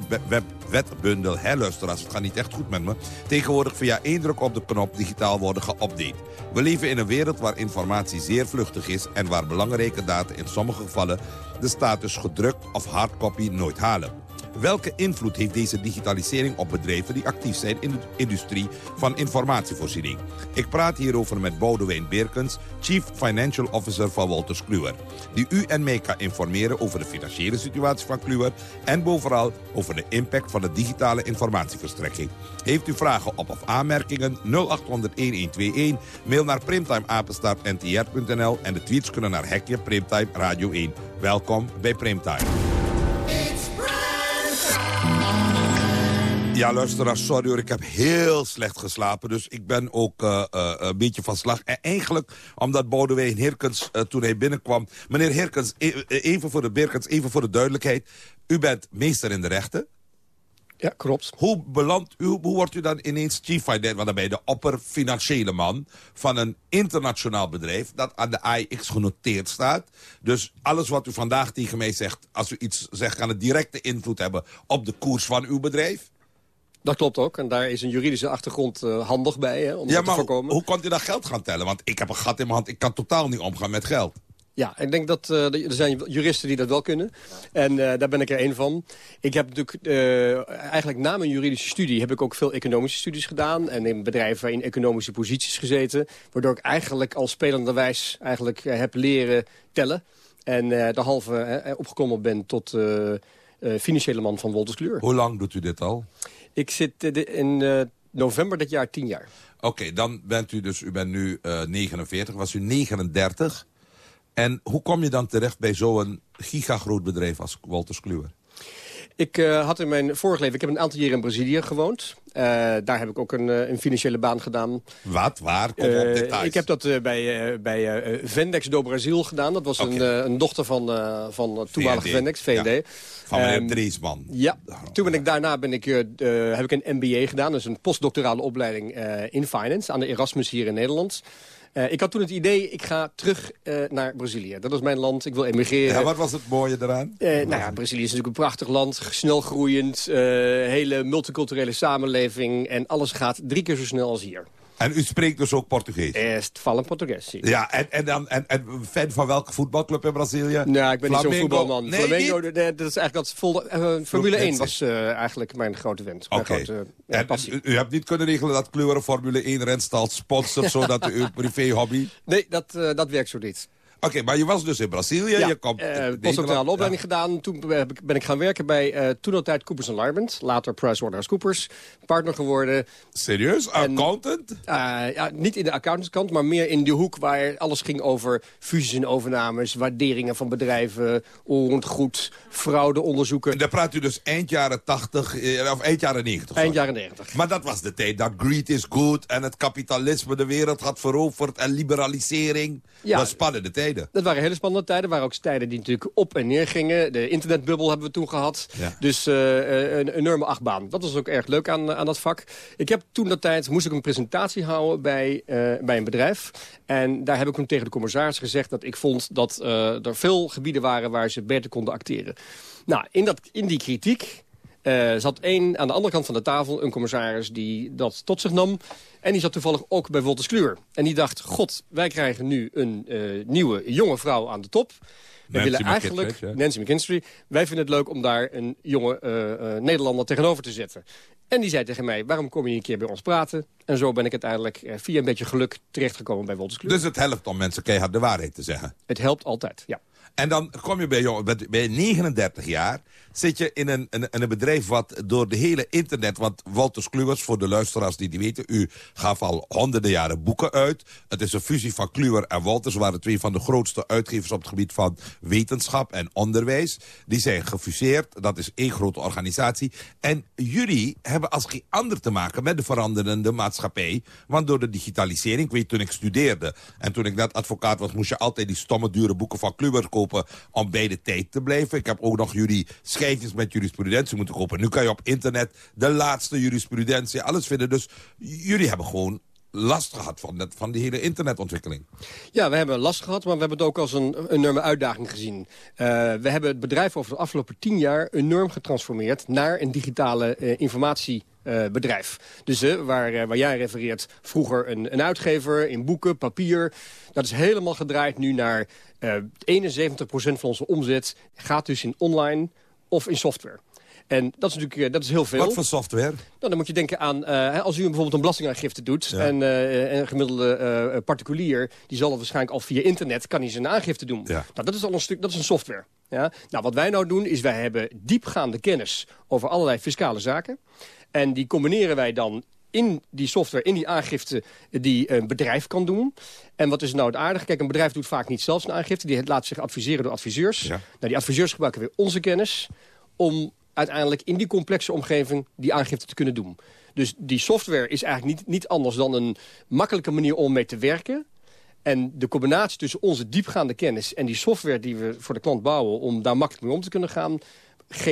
Speaker 23: wetbundel, hè het gaat niet echt goed met me, tegenwoordig via één druk op de knop digitaal worden geüpdate. We leven in een wereld waar informatie zeer vluchtig is en waar belangrijke data in sommige gevallen de status gedrukt of hardcopy nooit halen. Welke invloed heeft deze digitalisering op bedrijven die actief zijn in de industrie van informatievoorziening? Ik praat hierover met Boudewijn Beerkens, Chief Financial Officer van Wolters Kluwer. Die u en mij kan informeren over de financiële situatie van Kluwer en bovenal over de impact van de digitale informatieverstrekking. Heeft u vragen op of aanmerkingen 0800-1121, mail naar primtimeapenstaartntr.nl en de tweets kunnen naar hekje Primtime Radio 1. Welkom bij Primtime. Ja, luisteraars, sorry hoor, ik heb heel slecht geslapen. Dus ik ben ook uh, uh, een beetje van slag. En eigenlijk, omdat Boudewijn Heerkens uh, toen hij binnenkwam... Meneer Heerkens, e even voor de even voor de duidelijkheid. U bent meester in de rechten.
Speaker 24: Ja, klopt.
Speaker 23: Hoe, belandt u, hoe wordt u dan ineens chief financial... want dan ben je de opperfinanciële man van een internationaal bedrijf... dat aan de AIX genoteerd staat. Dus alles wat u vandaag tegen mij zegt... als u iets zegt, kan het directe invloed hebben op de koers van uw bedrijf?
Speaker 24: Dat klopt ook. En daar is een juridische achtergrond uh, handig bij, hè, om
Speaker 23: ja,
Speaker 24: dat te voorkomen.
Speaker 23: Hoe, kon je dat geld gaan tellen? Want ik heb een gat in mijn hand. Ik kan totaal niet omgaan met geld.
Speaker 24: Ja, ik denk dat uh, er zijn juristen die dat wel kunnen. En uh, daar ben ik er één van. Ik heb natuurlijk uh, eigenlijk na mijn juridische studie... heb ik ook veel economische studies gedaan. En in bedrijven in economische posities gezeten. Waardoor ik eigenlijk al spelenderwijs eigenlijk heb leren tellen. En de halve opgekomen ben tot financiële man van Wolters Kluwer.
Speaker 23: Hoe lang doet u dit al?
Speaker 24: Ik zit in uh, november dit jaar tien jaar.
Speaker 23: Oké, dan bent u dus, u bent nu uh, 49, was u 39. En hoe kom je dan terecht bij zo'n gigagroot bedrijf als Wolters Kluwer?
Speaker 24: Ik uh, had in mijn vorig leven, ik heb een aantal jaren in Brazilië gewoond. Uh, daar heb ik ook een, een, financiële baan gedaan.
Speaker 23: Wat? Waar? Kom op details.
Speaker 24: Ik heb dat bij, bij Vendex do Brasil gedaan. Dat was okay. een, een, dochter van, van toenmalige Vendex, VND.
Speaker 23: Ja. Van meneer um, Driesman.
Speaker 24: Ja. Toen ben ik, daarna ben ik, heb ik een MBA gedaan. Dus een postdoctorale opleiding in finance aan de Erasmus hier in Nederland. Uh, ik had toen het idee, ik ga terug uh, naar Brazilië. Dat is mijn land, ik wil emigreren.
Speaker 23: Ja, wat was het mooie eraan?
Speaker 24: Uh, nou ja, Brazilië is natuurlijk een prachtig land, snel groeiend, hele multiculturele samenleving. En alles gaat drie keer zo snel als hier.
Speaker 23: En u spreekt dus ook Portugees?
Speaker 24: Eerst vallen Portugees, zie.
Speaker 23: Ja, en, en, dan, en, en fan van welke voetbalclub in Brazilië?
Speaker 24: Nou, ik ben
Speaker 23: Flamengo.
Speaker 24: niet zo'n voetbalman.
Speaker 23: Nee,
Speaker 24: Flamengo, dat is eigenlijk dat vol, uh, Formule 1 was uh, eigenlijk mijn grote wens. Mijn
Speaker 23: okay.
Speaker 24: grote
Speaker 23: uh, en, passie. U, u, hebt niet kunnen regelen dat Kleur een Formule 1 renstal sponsort, zodat u uw privé-hobby...
Speaker 24: Nee, dat, dat werkt zo niet.
Speaker 23: Oké, okay, maar je was dus in Brazilië.
Speaker 24: Ja,
Speaker 23: je komt
Speaker 24: uh, postdoctorale opleiding ja. gedaan. Toen ben ik gaan werken bij uh, toen al tijd Coopers Lybrand. Later PricewaterhouseCoopers. Partner geworden.
Speaker 23: Serieus? Accountant?
Speaker 24: Uh, ja, niet in de accountantskant, maar meer in de hoek waar alles ging over fusies en overnames, waarderingen van bedrijven, onroerend fraudeonderzoeken.
Speaker 23: En daar praat u dus eind jaren 80, of eind jaren 90?
Speaker 24: Eind jaren 90.
Speaker 23: Maar dat was de tijd dat greed is good en het kapitalisme de wereld had veroverd en liberalisering. Ja, dat spannende tijd. tijden.
Speaker 24: Dat waren hele spannende tijden. waren ook tijden die natuurlijk op en neer gingen. De internetbubbel hebben we toen gehad.
Speaker 23: Ja.
Speaker 24: Dus eh, een enorme achtbaan. Dat was ook erg leuk aan, aan dat vak. Ik heb toen dat tijd, moest ik een presentatie houden bij, eh, bij een bedrijf. En daar heb ik toen tegen de commissaris gezegd dat ik vond dat eh, er veel gebieden waren waar ze beter konden acteren. Nou, in, dat, in die kritiek eh, zat één aan de andere kant van de tafel, een commissaris die dat tot zich nam. En die zat toevallig ook bij Wolters Kluwer. En die dacht, god, wij krijgen nu een eh, nieuwe jonge vrouw aan de top. We
Speaker 23: Nancy
Speaker 24: willen eigenlijk,
Speaker 23: ja.
Speaker 24: Nancy McKinstry, wij vinden het leuk om daar een jonge eh, Nederlander tegenover te zetten. En die zei tegen mij, waarom kom je een keer bij ons praten? En zo ben ik uiteindelijk via een beetje geluk terechtgekomen bij Wolters Kluwer.
Speaker 23: Dus het helpt om mensen keihard de waarheid te zeggen.
Speaker 24: Het helpt altijd, ja.
Speaker 23: En dan kom je bij- bij 39 jaar, zit je in een, een, een bedrijf wat door de hele internet... want Walters Kluwers, voor de luisteraars die die weten... u gaf al honderden jaren boeken uit. Het is een fusie van Kluwer en Walters... waren twee van de grootste uitgevers op het gebied van wetenschap en onderwijs. Die zijn gefuseerd, dat is één grote organisatie. En jullie hebben als geen ander te maken met de veranderende maatschappij. Want door de digitalisering, ik weet toen ik studeerde... en toen ik net advocaat was, moest je altijd die stomme dure boeken van Kluwer kopen... om bij de tijd te blijven. Ik heb ook nog jullie schijfjes met jurisprudentie moeten kopen. Nu kan je op internet de laatste jurisprudentie, alles vinden. Dus jullie hebben gewoon last gehad van, van die hele internetontwikkeling.
Speaker 24: Ja, we hebben last gehad, maar we hebben het ook als een enorme uitdaging gezien. Eh, we hebben het bedrijf over de afgelopen tien jaar enorm getransformeerd... naar een digitale eh, informatiebedrijf. dus eh, waar, waar jij refereert, vroeger een, een uitgever in boeken, papier. Dat is helemaal gedraaid nu naar eh 71% van onze omzet... gaat dus in online of in software. En dat is natuurlijk eh, dat is heel veel.
Speaker 23: Wat voor software?
Speaker 24: Nou, dan moet je denken aan, eh, als u bijvoorbeeld een belastingaangifte doet...
Speaker 23: Ja.
Speaker 24: en eh, een gemiddelde particulier, die zal waarschijnlijk al via internet... kan hij zijn aangifte doen.
Speaker 23: Ja.
Speaker 24: Nou, dat is al een stuk, dat is een software. Ja? Nou, wat wij nou doen, is wij hebben diepgaande kennis... over allerlei fiscale zaken. En die combineren wij dan in die software, in die aangifte die een bedrijf kan doen. En wat is nou het aardige? Kijk, een bedrijf doet vaak niet zelf een aangifte. Die laat zich adviseren door adviseurs. Nou, die adviseurs gebruiken weer onze kennis... om uiteindelijk in die complexe omgeving die aangifte te kunnen doen. Dus die software is eigenlijk niet, niet anders dan een makkelijke manier om mee te werken. En de combinatie tussen onze diepgaande kennis en die software die we voor de klant bouwen... om daar makkelijk mee om te kunnen gaan,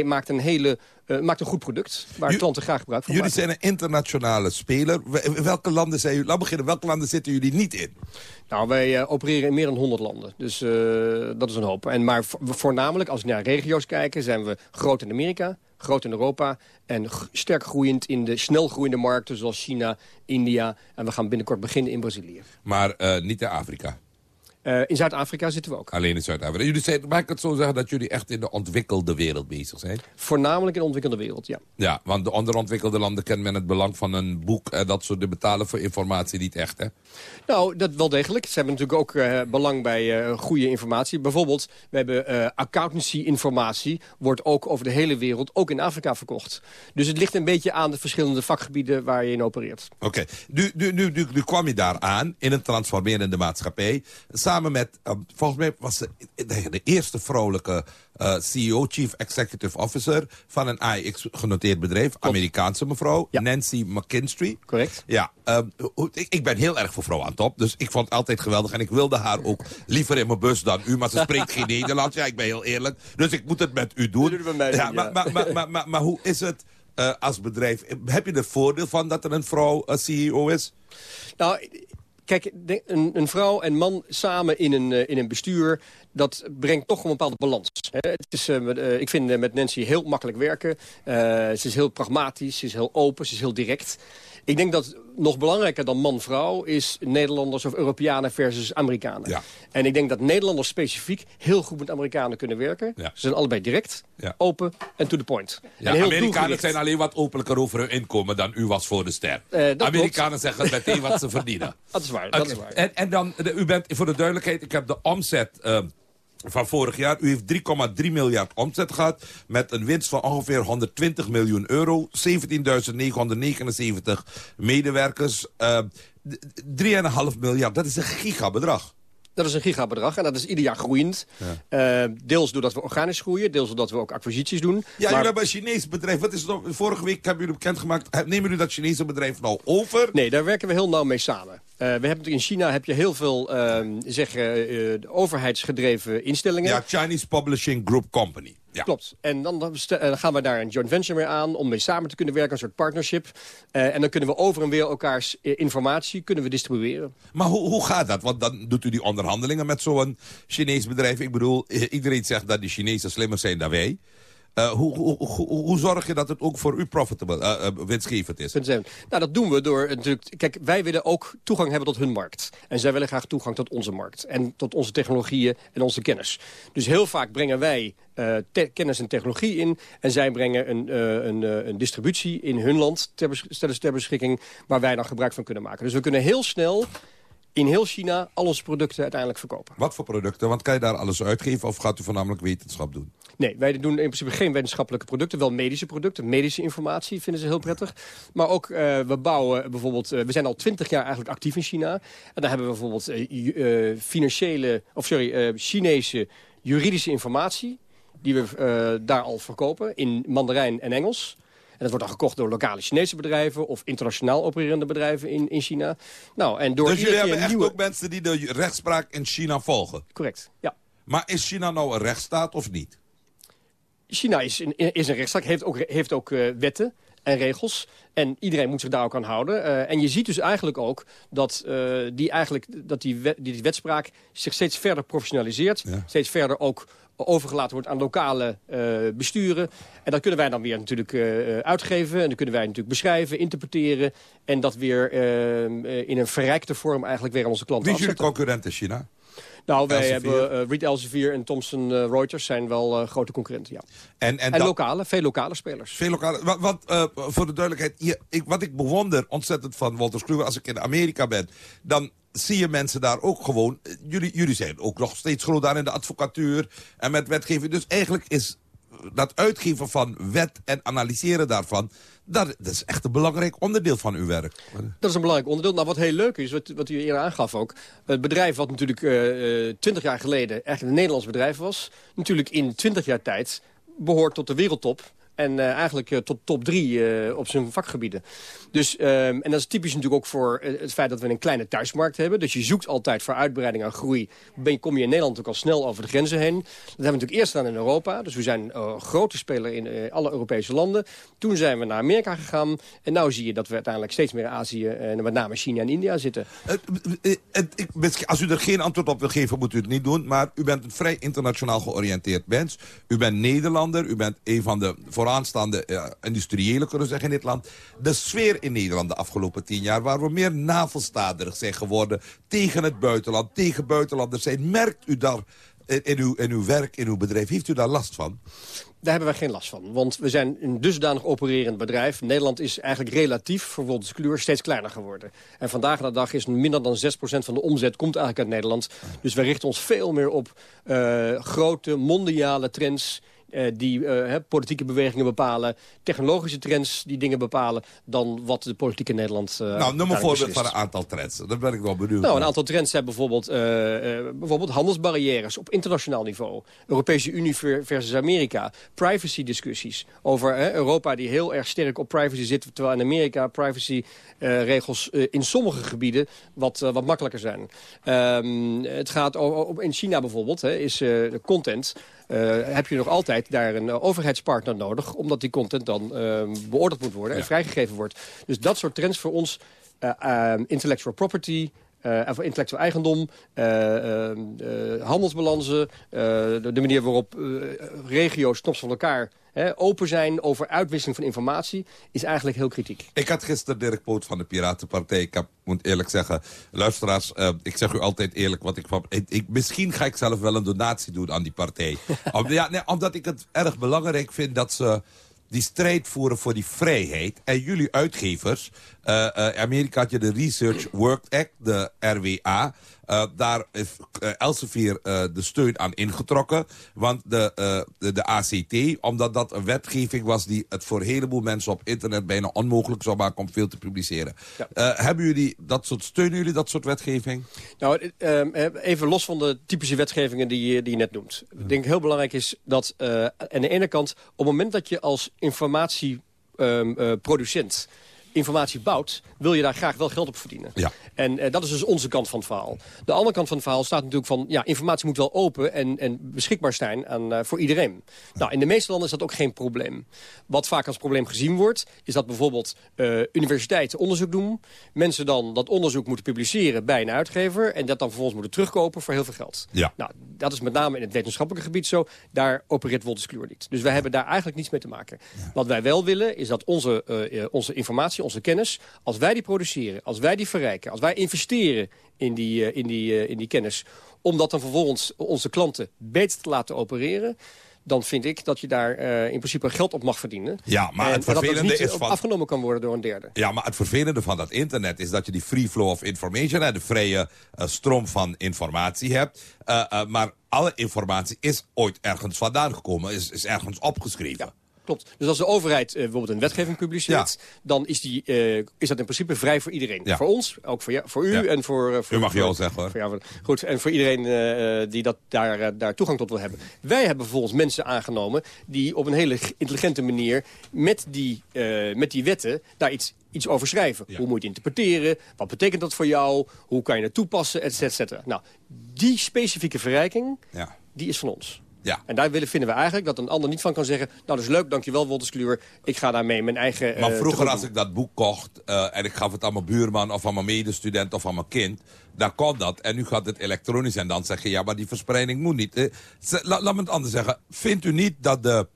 Speaker 24: maakt een, hele, eh, maakt een goed product... waar klanten graag gebruik van
Speaker 23: Jullie
Speaker 24: maken.
Speaker 23: zijn een internationale speler. Wel- Welke landen zijn jullie? Laten we beginnen. Welke landen zitten jullie niet in?
Speaker 24: Nou, wij eh, opereren in meer dan 100 landen. Dus eh, dat is een hoop. En, maar vo- voornamelijk, als we naar regio's kijken... zijn we groot in Amerika, groot in Europa... en sterk groeiend in de snel groeiende markten zoals China, India... en we gaan binnenkort beginnen in Brazilië.
Speaker 23: Maar niet in Afrika.
Speaker 24: Eh, in Zuid-Afrika zitten we ook.
Speaker 23: Alleen in Zuid-Afrika. Jullie zijn, mag ik het zo zeggen dat jullie echt in de ontwikkelde wereld bezig zijn?
Speaker 24: Voornamelijk in de ontwikkelde wereld, ja.
Speaker 23: Ja, want de onderontwikkelde landen kennen men het belang van een boek... en dat soort betalen voor informatie niet echt, hè?
Speaker 24: Nou, dat wel degelijk. Ze hebben natuurlijk ook eh, belang bij eh, goede informatie. Bijvoorbeeld, we hebben eh, accountancy-informatie... wordt ook over de hele wereld, ook in Afrika, verkocht. Dus het ligt een beetje aan de verschillende vakgebieden waar je in opereert.
Speaker 23: Oké, nu, nu, nu, nu, nu kwam je daar aan in een transformerende maatschappij. Samen met, eh, volgens mij was ze de, de eerste vrouwelijke eh, CEO, Chief Executive Officer... van een AIX-genoteerd bedrijf, Amerikaanse mevrouw, Nancy McKinstry.
Speaker 24: Correct.
Speaker 23: Ja, ehm, ik, ik ben heel erg voor vrouwen aan top, dus ik vond het altijd geweldig. En ik wilde haar ook liever in mijn bus dan u, maar ze spreekt geen Nederlands. Ja, ik ben heel eerlijk. Dus ik moet het met u doen. ja, maar, maar, maar, maar, maar, maar hoe is het eh, als bedrijf? Heb je er voordeel van dat er een vrouw eh, CEO is?
Speaker 24: Nou, kijk, een, een vrouw en man samen in een, eh, in een bestuur... dat brengt toch een bepaalde balans. Het is, eh, eh, ik vind met Nancy heel makkelijk werken. Ze is heel pragmatisch, ze is heel open, ze is heel direct. Ik denk dat nog belangrijker dan man-vrouw is Nederlanders of Europeanen versus Amerikanen.
Speaker 23: Ja.
Speaker 24: En ik denk dat Nederlanders specifiek heel goed met Amerikanen kunnen werken.
Speaker 23: Ja.
Speaker 24: Ze zijn allebei direct,
Speaker 23: Ja.
Speaker 24: open en to the point.
Speaker 23: Amerikanen zijn alleen wat openlijker over hun inkomen dan u was voor de ster.
Speaker 24: Eh,
Speaker 23: Amerikanen zeggen meteen wat ze verdienen.
Speaker 24: Dat is waar, dat is waar.
Speaker 23: En, en dan, de- u bent, voor de duidelijkheid, ik heb de omzet eh, van vorig jaar. U heeft 3,3 miljard omzet gehad met een winst van ongeveer 120 miljoen euro. 17.979 medewerkers. eh, d- d- 3,5 miljard, dat is een gigabedrag.
Speaker 24: Dat is een gigabedrag en dat is ieder jaar groeiend. Eh, deels doordat we organisch groeien, deels doordat we ook acquisities doen.
Speaker 23: Ja,
Speaker 24: Maar-
Speaker 23: jullie hebben een Chinees bedrijf. Wat is het? Vorige week hebben jullie bekendgemaakt. Nemen jullie dat Chinese bedrijf nou over?
Speaker 24: Nee, daar werken we heel nauw mee samen. We hebben natuurlijk in China heb je heel veel ehm, zeg, eh, eh, overheidsgedreven instellingen.
Speaker 23: Ja, Chinese Publishing Group Company. Ja.
Speaker 24: Klopt. En dan, dan eh, gaan we daar een joint venture mee aan... om mee samen te kunnen werken, een soort partnership. Eh, en dan kunnen we over en weer elkaars eh, informatie kunnen we distribueren.
Speaker 23: Maar hoe, hoe gaat dat? Want dan doet u die onderhandelingen met zo'n Chinees bedrijf. Ik bedoel, eh, iedereen zegt dat die Chinezen slimmer zijn dan wij. Eh, hoe, hoe, hoe, hoe zorg je dat het ook voor u profitable, eh, eh, winstgevend is?
Speaker 24: Nou, dat doen we door natuurlijk... Kijk, wij willen ook toegang hebben tot hun markt. En zij willen graag toegang tot onze markt. En tot onze technologieën en onze kennis. Dus heel vaak brengen wij kennis en technologie in. En zij brengen een, een, een distributie in hun land ter, ze ter beschikking... waar wij dan gebruik van kunnen maken. Dus we kunnen heel snel in heel China al onze producten uiteindelijk verkopen.
Speaker 23: Wat voor producten? Want kan je daar alles uitgeven of gaat u voornamelijk wetenschap doen?
Speaker 24: Nee, wij doen in principe geen wetenschappelijke producten. Wel medische producten. Medische informatie vinden ze heel prettig. Maar ook, eh, we bouwen bijvoorbeeld... eh, we zijn al twintig jaar eigenlijk actief in China. En daar hebben we bijvoorbeeld eh, financiële... Of sorry, Chinese juridische informatie... die we daar al verkopen in Mandarijn en Engels. En dat wordt dan gekocht door lokale Chinese bedrijven... of internationaal opererende bedrijven in, in China. Nou, en door
Speaker 23: dus jullie hebben echt
Speaker 24: nieuwe...
Speaker 23: ook mensen die de rechtspraak in China volgen?
Speaker 24: Correct, ja.
Speaker 23: Maar is China nou een rechtsstaat of niet?
Speaker 24: China is een, is een rechtsstaat, heeft ook, heeft ook eh, wetten en regels. En iedereen moet zich daar ook aan houden. Eh, en je ziet dus eigenlijk ook dat, eh, die, eigenlijk, dat die, wet, die wetspraak zich steeds verder professionaliseert. Steeds verder ook overgelaten wordt aan lokale eh, besturen. En dat kunnen wij dan weer natuurlijk eh, uitgeven. En dat kunnen wij natuurlijk beschrijven, interpreteren. En dat weer eh, in een verrijkte vorm eigenlijk weer aan onze klanten
Speaker 23: Wie is jullie concurrent in China?
Speaker 24: Nou, wij hebben uh, Reed Elsevier en Thomson Reuters zijn wel grote concurrenten, ja.
Speaker 23: En, en,
Speaker 24: En lokale, veel lokale spelers.
Speaker 23: Veel lokale, wa- want voor de duidelijkheid, hier, ik, wat ik bewonder ontzettend van Walter Kluwer... als ik in Amerika ben, dan zie je mensen daar ook gewoon... eh, Jullie, jullie zijn ook nog steeds groot daar in de advocatuur en met wetgeving. Dus eigenlijk is dat uitgeven van wet en analyseren daarvan... Dat, is echt een belangrijk onderdeel van uw werk.
Speaker 24: Dat is een belangrijk onderdeel. Nou, wat heel leuk is, wat, wat u eerder aangaf ook... het bedrijf wat natuurlijk twintig jaar geleden eigenlijk een Nederlands bedrijf was... natuurlijk in twintig jaar tijd behoort tot de wereldtop... En eh, eigenlijk eh, tot top drie eh, op zijn vakgebieden. Dus, ehm, en dat is typisch natuurlijk ook voor eh, het feit dat we een kleine thuismarkt hebben. Dus je zoekt altijd voor uitbreiding en groei. Ben, kom je in Nederland ook al snel over de grenzen heen. Dat hebben we natuurlijk eerst gedaan in Europa. Dus we zijn een grote speler in eh, alle Europese landen. Toen zijn we naar Amerika gegaan. En nu zie je dat we uiteindelijk steeds meer in Azië... en met name China en India zitten.
Speaker 23: Als u er geen antwoord op wil geven, moet u het niet doen. Maar u bent een vrij internationaal georiënteerd mens. U bent Nederlander. U bent een van de vooraanstaande eh, industriëlen, kunnen we zeggen, in dit land. De sfeer in Nederland de afgelopen tien jaar... waar we meer navelstaderig zijn geworden tegen het buitenland, tegen buitenlanders zijn. Merkt u daar in, in uw, in uw werk, in uw bedrijf, heeft u daar last van?
Speaker 24: Daar hebben wij geen last van. Want we zijn een dusdanig opererend bedrijf. Nederland is eigenlijk relatief voor Wolters Kluwer steeds kleiner geworden. En vandaag de dag is minder dan 6% van de omzet komt eigenlijk uit Nederland. Dus wij richten ons veel meer op eh, grote mondiale trends... eh, die eh, politieke bewegingen bepalen, technologische trends die dingen bepalen... dan wat de politiek in Nederland uh,
Speaker 23: nou, noem een voorbeeld van een aantal trends. Daar ben ik wel benieuwd
Speaker 24: Nou, een aantal trends zijn bijvoorbeeld, eh, eh, bijvoorbeeld handelsbarrières op internationaal niveau. Europese Unie ver- versus Amerika. Privacy discussies over Europa die heel erg sterk op privacy zit... terwijl in Amerika privacy eh, regels eh, in sommige gebieden wat, eh, wat makkelijker zijn. Ehm, het gaat o- o- in China bijvoorbeeld, hè, is eh, de content... eh, heb je nog altijd daar een eh, overheidspartner nodig... omdat die content dan ehm, beoordeeld moet worden en vrijgegeven wordt. Dus dat soort trends voor ons, eh, intellectual property... eh, of intellectueel eigendom, eh, eh, handelsbalansen... de, de manier waarop regio's tops van elkaar hè, open zijn... over uitwisseling van informatie, is eigenlijk heel kritiek.
Speaker 23: Ik had gisteren Dirk Poot van de Piratenpartij. Ik heb, moet eerlijk zeggen, luisteraars, ik zeg u altijd eerlijk wat ik van... Ik, ik- misschien ga ik zelf wel een donatie doen aan die partij. Om, ja, nee, omdat ik het erg belangrijk vind dat ze die strijd voeren voor die vrijheid. En jullie uitgevers, eh, Amerika had je de Research Work Act, de RWA... Eh, daar heeft eh, Elsevier eh, de steun aan ingetrokken. Want de, eh, de, de ACT, omdat dat een wetgeving was... die het voor een heleboel mensen op internet bijna onmogelijk zou maken... om veel te publiceren. Hebben jullie dat soort, steunen jullie dat soort wetgeving?
Speaker 24: Nou, even los van de typische wetgevingen die, je- die je net noemt. Ik denk heel belangrijk is dat aan de ene kant... op het moment dat je als informatieproducent informatie bouwt... wil je daar graag wel geld op verdienen.
Speaker 23: Ja.
Speaker 24: En eh, dat is dus onze kant van het verhaal. De andere kant van het verhaal staat natuurlijk van... ja, informatie moet wel open en, en beschikbaar zijn aan, eh, voor iedereen. Nou, in de meeste landen is dat ook geen probleem. Wat vaak als probleem gezien wordt... is dat bijvoorbeeld eh, universiteiten onderzoek doen. Mensen dan dat onderzoek moeten publiceren bij een uitgever... en dat dan vervolgens moeten terugkopen voor heel veel geld.
Speaker 23: Ja.
Speaker 24: Nou, dat is met name in het wetenschappelijke gebied zo. Daar opereert Wolters Kluwer niet. Dus wij hebben daar eigenlijk niets mee te maken. Wat wij wel willen is dat onze, onze informatie, onze kennis... als wij die produceren, als wij die verrijken... als wij investeren in die, eh, in die, eh, in die kennis... om dat dan vervolgens onze klanten beter te laten opereren dan vind ik dat je daar eh, in principe geld op mag verdienen.
Speaker 23: Ja, maar
Speaker 24: en,
Speaker 23: het
Speaker 24: en dat
Speaker 23: vervelende
Speaker 24: dus niet
Speaker 23: is van-
Speaker 24: afgenomen kan worden door een derde.
Speaker 23: Ja, maar het vervelende van dat internet is dat je die free flow of information... hè, de vrije stroom van informatie hebt. Maar alle informatie is ooit ergens vandaan gekomen, is, is ergens opgeschreven.
Speaker 24: Klopt. Dus als de overheid eh, bijvoorbeeld een wetgeving publiceert... dan is, die, eh, is dat in principe vrij voor iedereen.
Speaker 23: Ja.
Speaker 24: Voor ons, ook voor, voor u
Speaker 23: Ja.
Speaker 24: en voor... eh, voor
Speaker 23: U mag
Speaker 24: voor,
Speaker 23: jou zeggen, hoor.
Speaker 24: voor goed, en voor iedereen die dat, daar, daar toegang tot wil hebben. Wij hebben vervolgens mensen aangenomen... die op een hele intelligente manier met die, met die wetten daar iets, iets over schrijven. Hoe moet je het interpreteren? Wat betekent dat voor jou? Hoe kan je het toepassen? Et cetera, et cetera. Nou, die specifieke verrijking,
Speaker 23: Ja.
Speaker 24: die is van ons.
Speaker 23: Ja.
Speaker 24: En daar willen, vinden we eigenlijk dat een ander niet van kan zeggen... nou, dat is leuk, dankjewel Wolters Kluwer. Ik ga daarmee mijn eigen...
Speaker 23: Maar
Speaker 24: eh,
Speaker 23: vroeger
Speaker 24: tegoed
Speaker 23: als ik dat boek kocht eh, en ik gaf het aan mijn buurman of aan mijn medestudent of aan mijn kind, dan kon dat. En nu gaat het elektronisch en dan zeg je ja, maar die verspreiding moet niet. Eh, laat me het anders zeggen. Vindt u niet dat de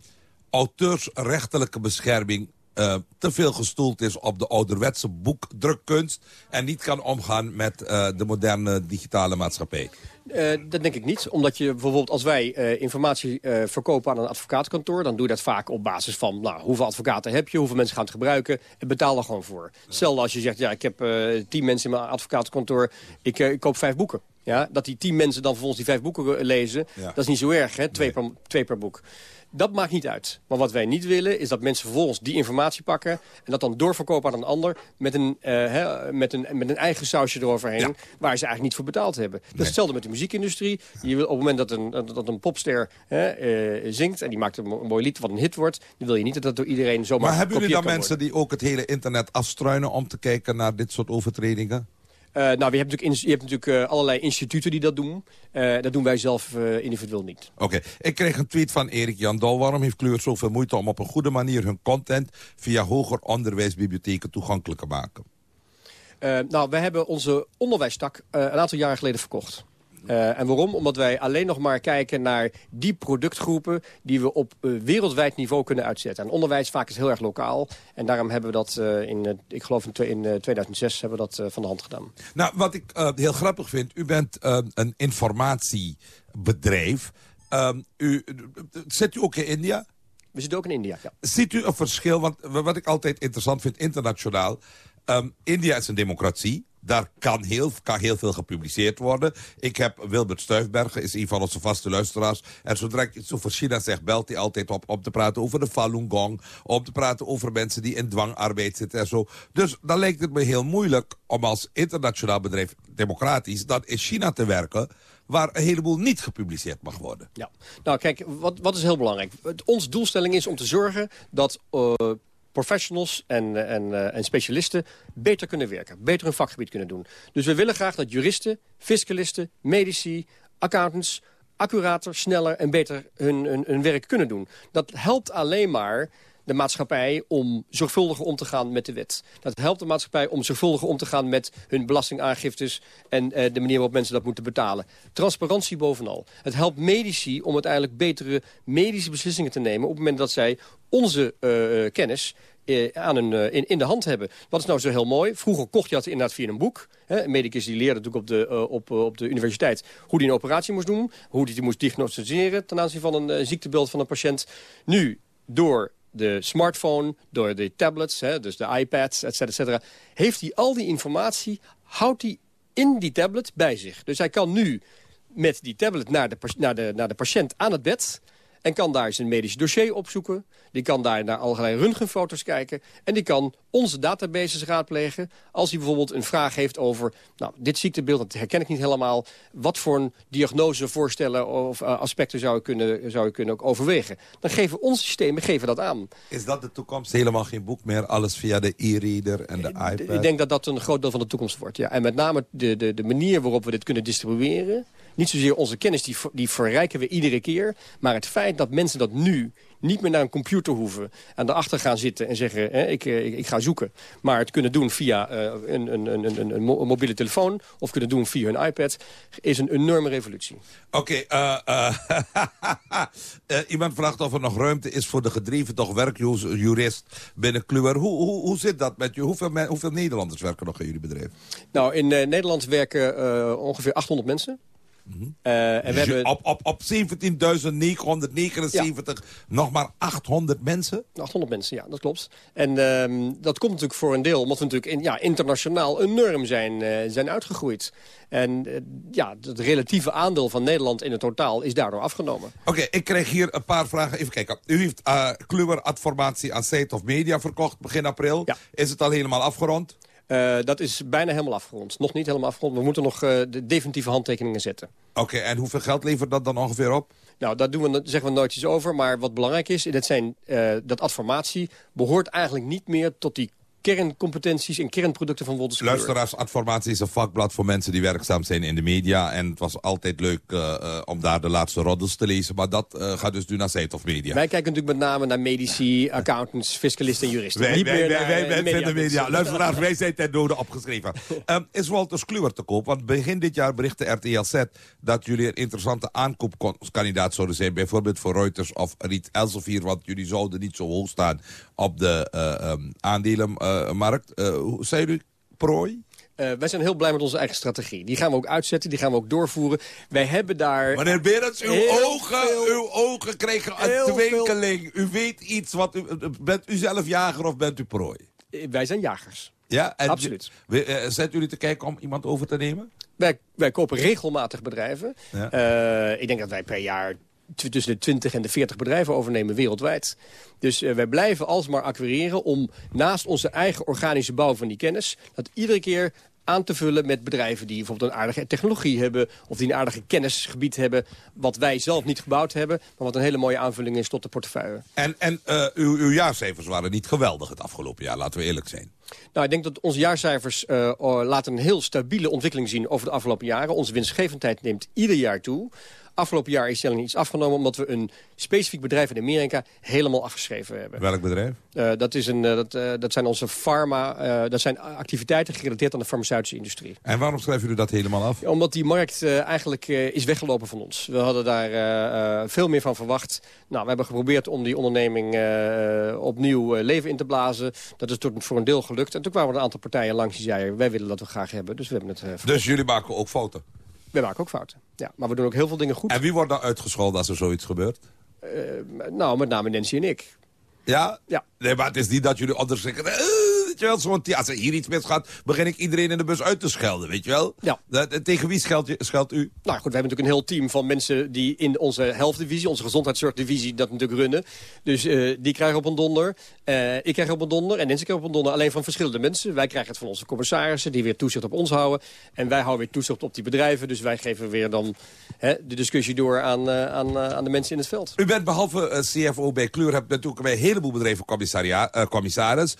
Speaker 23: auteursrechtelijke bescherming eh, te veel gestoeld is op de ouderwetse boekdrukkunst en niet kan omgaan met eh, de moderne digitale maatschappij?
Speaker 24: Eh, dat denk ik niet. Omdat je bijvoorbeeld als wij informatie verkopen aan een advocaatkantoor... dan doe je dat vaak op basis van nou, hoeveel advocaten heb je... hoeveel mensen gaan het gebruiken en betaal er gewoon voor. Stel als je zegt, ja, ik heb tien mensen in mijn advocaatkantoor... Ik, ik koop vijf boeken. Ja, dat die tien mensen dan vervolgens die vijf boeken lezen...
Speaker 23: Ja.
Speaker 24: dat is niet zo erg, hè? Twee, per, twee per boek. Dat maakt niet uit. Maar wat wij niet willen, is dat mensen vervolgens die informatie pakken... en dat dan doorverkopen aan een ander met een, eh, met een, met een eigen sausje eroverheen... waar ze eigenlijk niet voor betaald hebben. Dat is hetzelfde met de muziekindustrie. Je wil, op het moment dat een, dat een popster eh, zingt... en die maakt een, mo- een mooi lied wat een hit wordt... dan wil je niet dat dat door iedereen zomaar
Speaker 23: Maar hebben jullie dan mensen die ook het hele internet afstruinen om te kijken naar dit soort overtredingen?
Speaker 24: Eh, nou, je hebt natuurlijk, je hebt natuurlijk eh, allerlei instituten die dat doen. Eh, dat doen wij zelf eh, individueel niet.
Speaker 23: Oké, ik kreeg een tweet van Erik Jan. Waarom heeft Kleur zoveel moeite om op een goede manier hun content via hoger onderwijsbibliotheken toegankelijk te maken?
Speaker 24: Eh, nou, wij hebben onze onderwijstak eh, een aantal jaren geleden verkocht. Eh, en waarom? Omdat wij alleen nog maar kijken naar die productgroepen... die we op eh, wereldwijd niveau kunnen uitzetten. En onderwijs vaak is heel erg lokaal. En daarom hebben we dat eh, in, ik geloof in, twe- in eh, 2006 hebben we dat van de hand gedaan.
Speaker 23: Nou, wat ik heel grappig vind, u bent een informatiebedrijf. Ehm, u, zit u ook in India?
Speaker 24: We zitten ook in India, ja.
Speaker 23: Ziet u een verschil? Want wat ik altijd interessant vind internationaal... ehm, India is een democratie. Daar kan heel, kan heel veel gepubliceerd worden. Ik heb Wilbert Stuifbergen, is een van onze vaste luisteraars. En zodra ik iets over China zeg, belt hij altijd op om te praten over de Falun Gong. Om te praten over mensen die in dwangarbeid zitten en zo. Dus dan lijkt het me heel moeilijk om als internationaal bedrijf, democratisch, dan in China te werken. Waar een heleboel niet gepubliceerd mag worden.
Speaker 24: Ja. Nou, kijk, wat, wat is heel belangrijk? Het, onze doelstelling is om te zorgen dat eh, professionals en, eh, en, eh, en specialisten beter kunnen werken. Beter hun vakgebied kunnen doen. Dus we willen graag dat juristen, fiscalisten, medici, accountants... accurater, sneller en beter hun, hun, hun werk kunnen doen. Dat helpt alleen maar de maatschappij om zorgvuldiger om te gaan met de wet. Dat helpt de maatschappij om zorgvuldiger om te gaan met hun belastingaangiftes... en eh, de manier waarop mensen dat moeten betalen. Transparantie bovenal. Het helpt medici om uiteindelijk betere medische beslissingen te nemen... op het moment dat zij onze eh, kennis eh, aan hun, eh, in, de hand hebben. Wat is nou zo heel mooi? Vroeger kocht je dat inderdaad via een boek. Hè? Medicus die leerde natuurlijk op de, op, op de universiteit... hoe hij een operatie moest doen, hoe hij die moest diagnosticeren... ten aanzien van een ziektebeeld van een patiënt. Nu, door de smartphone, door de tablets, hè, dus de iPads, et cetera, et cetera, heeft hij al die informatie, houdt hij in die tablet bij zich. Dus hij kan nu met die tablet naar de, naar de, naar de patiënt aan het bed En kan daar zijn medisch dossier opzoeken. Die kan daar naar allerlei röntgenfoto's kijken. En die kan onze databases raadplegen. Als hij bijvoorbeeld een vraag heeft over... nou, dit ziektebeeld, dat herken ik niet helemaal. Wat voor een diagnose voorstellen of uh, aspecten zou ik, kunnen, zou ik kunnen ook overwegen. Dan geven onze systemen geven dat aan.
Speaker 23: Is dat de toekomst? Helemaal geen boek meer? Alles via de e-reader en de iPad?
Speaker 24: Ik denk dat dat een groot deel van de toekomst wordt. Ja. En met name de, de, de manier waarop we dit kunnen distribueren... Niet zozeer onze kennis, die, die verrijken we iedere keer. Maar het feit dat mensen dat nu niet meer naar een computer hoeven... en daarachter gaan zitten en zeggen, hè, ik, ik, ik, ga zoeken... maar het kunnen doen via uh, een, een, een, een, een, mobiele telefoon... of kunnen doen via hun iPad, is een enorme revolutie.
Speaker 23: Oké, okay, uh, uh, iemand vraagt of er nog ruimte is... voor de gedreven toch werkjurist binnen Kluwer. Hoe, hoe, hoe zit dat met je? Hoeveel, hoeveel Nederlanders werken nog in jullie bedrijf?
Speaker 24: Nou, in Nederland werken ongeveer 800 mensen...
Speaker 23: Mm -hmm. uh, en we hebben... Op, op, op 17.979 nog maar 800 mensen?
Speaker 24: 800 mensen, ja, dat klopt. En uh, dat komt natuurlijk voor een deel omdat we natuurlijk in, ja, internationaal enorm zijn, uh, zijn uitgegroeid. En uh, ja, het relatieve aandeel van Nederland in het totaal is daardoor afgenomen.
Speaker 23: Oké, okay, ik krijg hier een paar vragen. Even kijken. U heeft uh, Kluwer Adformatie aan State of Media verkocht begin april.
Speaker 24: Ja.
Speaker 23: Is het al helemaal afgerond?
Speaker 24: Uh, dat is bijna helemaal afgerond. Nog niet helemaal afgerond. We moeten nog uh, de definitieve handtekeningen zetten.
Speaker 23: Oké, okay, en hoeveel geld levert dat dan ongeveer op?
Speaker 24: Nou, daar doen we, zeggen we nooit iets over. Maar wat belangrijk is, dat, zijn, uh, dat adformatie behoort eigenlijk niet meer tot die kerncompetenties en kernproducten van Wolters
Speaker 23: Luisteraars, Adformatie is een vakblad voor mensen die werkzaam zijn in de media. En het was altijd leuk uh, uh, om daar de laatste roddels te lezen. Maar dat uh, gaat dus nu naar State of Media.
Speaker 24: Wij kijken natuurlijk met name naar medici, accountants, fiscalisten en juristen.
Speaker 23: Wij, wij, wij, wij, wij vinden de media. Luisteraars, wij zijn ten dode opgeschreven. um, is Walters Kluwer te koop? Want begin dit jaar berichtte RTL Z dat jullie een interessante aankoopkandidaat zouden zijn. Bijvoorbeeld voor Reuters of Riet Elsevier. Want jullie zouden niet zo hoog staan op de um, aandelen markt. Uh, zijn jullie prooi?
Speaker 24: Uh, wij zijn heel blij met onze eigen strategie. Die gaan we ook uitzetten, die gaan we ook doorvoeren. Wij hebben daar...
Speaker 23: Meneer Berends, uw ogen, veel, uw ogen kregen een twinkeling. Veel... U weet iets, wat u, bent u zelf jager of bent u prooi?
Speaker 24: Wij zijn jagers.
Speaker 23: Ja, en
Speaker 24: Absoluut.
Speaker 23: Uh, zet jullie te kijken om iemand over te nemen?
Speaker 24: Wij, wij kopen regelmatig bedrijven. Ja. Ik denk dat wij per jaar tussen de 20 en de 40 bedrijven overnemen wereldwijd. Dus uh, wij blijven alsmaar acquireren om naast onze eigen organische bouw van die kennis... dat iedere keer aan te vullen met bedrijven die bijvoorbeeld een aardige technologie hebben... of die een aardige kennisgebied hebben... wat wij zelf niet gebouwd hebben... maar wat een hele mooie aanvulling is tot de portefeuille.
Speaker 23: En, en uh, uw, uw waren niet geweldig het afgelopen jaar, laten we eerlijk zijn.
Speaker 24: Nou, ik denk dat onze jaarcijfers uh, laten een heel stabiele ontwikkeling zien over de afgelopen jaren. Onze winstgevendheid neemt ieder jaar toe. Afgelopen jaar is stelling iets afgenomen... omdat we een specifiek bedrijf in Amerika helemaal afgeschreven hebben.
Speaker 23: Welk bedrijf?
Speaker 24: Uh, dat, is een, uh, dat, uh, dat zijn onze pharma... dat zijn activiteiten gerelateerd aan de farmaceutische industrie.
Speaker 23: En waarom schrijven jullie dat helemaal af?
Speaker 24: Ja, omdat die markt eigenlijk is weggelopen van ons. We hadden daar veel meer van verwacht. Nou, we hebben geprobeerd om die onderneming opnieuw leven in te blazen. Dat is tot voor een deel gelukt. En toen kwamen er een aantal partijen langs die zeiden... wij willen dat we graag hebben. Dus we hebben het
Speaker 23: Dus jullie maken ook fouten?
Speaker 24: We maken ook fouten. Ja, maar we doen ook heel veel dingen goed.
Speaker 23: En wie wordt dan uitgescholden als er zoiets gebeurt?
Speaker 24: Uh, nou, met name Nancy en ik.
Speaker 23: Ja?
Speaker 24: Ja.
Speaker 23: Nee, maar het is niet dat jullie anders zeggen... Weet je wel, zo'n als er hier iets misgaat... begin ik iedereen in de bus uit te schelden, weet je wel?
Speaker 24: Ja.
Speaker 23: Dat, tegen wie scheldt, je, scheldt u?
Speaker 24: Nou goed, we hebben natuurlijk een heel team van mensen... die in onze health-divisie, onze gezondheidszorgdivisie... dat natuurlijk runnen. Dus uh, die krijgen op een donder. Uh, ik krijg op een donder en Nancy krijgt op een donder. Alleen van verschillende mensen. Wij krijgen het van onze commissarissen... die weer toezicht op ons houden. En wij houden weer toezicht op die bedrijven. Dus wij geven weer dan hè, de discussie door aan, uh, aan, aan de mensen in het veld.
Speaker 23: U bent behalve CFO bij Kleur... hebt natuurlijk bij een heleboel bedrijven commissaris.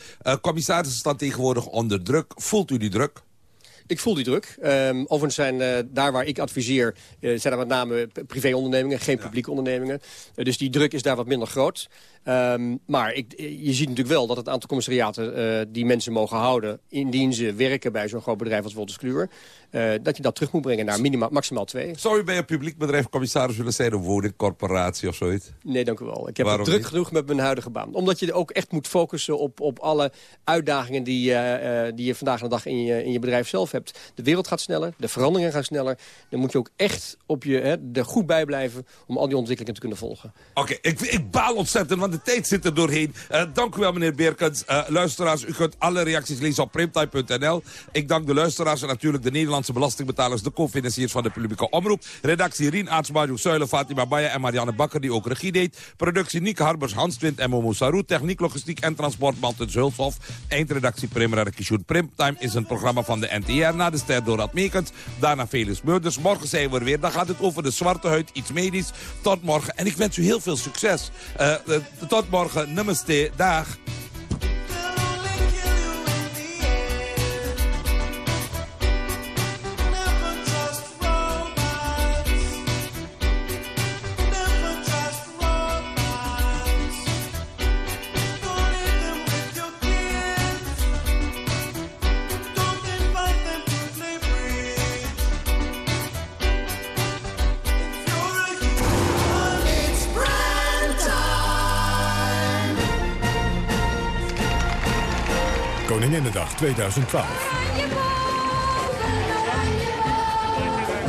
Speaker 23: Commissarissen staan tegenwoordig onder druk. Voelt u die druk?
Speaker 24: Ik voel die druk. Um, overigens zijn uh, daar waar ik adviseer... Uh, zijn er met name privéondernemingen, geen publieke ja. ondernemingen. Uh, dus die druk is daar wat minder groot. Um, maar ik, je ziet natuurlijk wel dat het aantal commissariaten die mensen mogen houden... indien ze werken bij zo'n groot bedrijf als Wolters Kluwer... dat je dat terug moet brengen naar minimaal, maximaal twee.
Speaker 23: Zou u bij een publiek bedrijf commissaris willen zijn... een woningcorporatie of zoiets?
Speaker 24: Nee, dank u wel. Ik heb het druk niet? genoeg met mijn huidige baan. Omdat je ook echt moet focussen op, op alle uitdagingen... die, die je vandaag de dag in je, in je bedrijf zelf hebt. De wereld gaat sneller, de veranderingen gaan sneller. Dan moet je ook echt op je, hè, er goed bij blijven... om al die ontwikkelingen te kunnen volgen.
Speaker 23: Oké, ik, ik baal ontzettend, want de tijd zit er doorheen. Uh, dank u wel, meneer Beerkens. Uh, luisteraars, u kunt alle reacties lezen op primtime.nl. Ik dank de luisteraars en natuurlijk de Nederlandse belastingbetalers... de co-financiers van de publieke omroep. Redactie Rien Aartsmaju, Zuilen, Fatima Baya en Marianne Bakker... die ook regie deed. Productie Nieke Harbers, Hans Twint en Momo Sarou. Techniek, logistiek en transport, Maltens Hulshof. Eindredactie Primera Kishun. Primtime is een programma van de NTR... na de ster Dorad Meekens. Daarna Felix Meurders. Morgen zijn we er weer. Dan gaat het over de zwarte huid, iets medisch. Tot morgen. En ik wens u heel veel succes. Uh, tot morgen. Namaste. Dag.
Speaker 1: Koninginnedag 2012.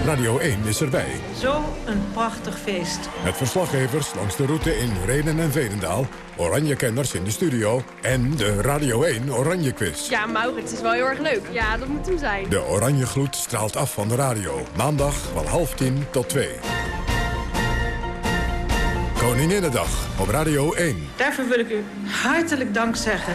Speaker 1: Radio 1 is erbij.
Speaker 26: Zo een prachtig feest.
Speaker 1: Met verslaggevers langs de route in Renen en Veenendaal... Oranje-kenners in de studio en de Radio 1 Oranje Quiz.
Speaker 27: Ja, Maurits is wel heel erg leuk. Ja, dat moet hem zijn.
Speaker 1: De Oranje Gloed straalt af van de radio. Maandag van half tien tot twee. Koninginnedag op Radio 1.
Speaker 26: Daarvoor wil ik u hartelijk dank zeggen.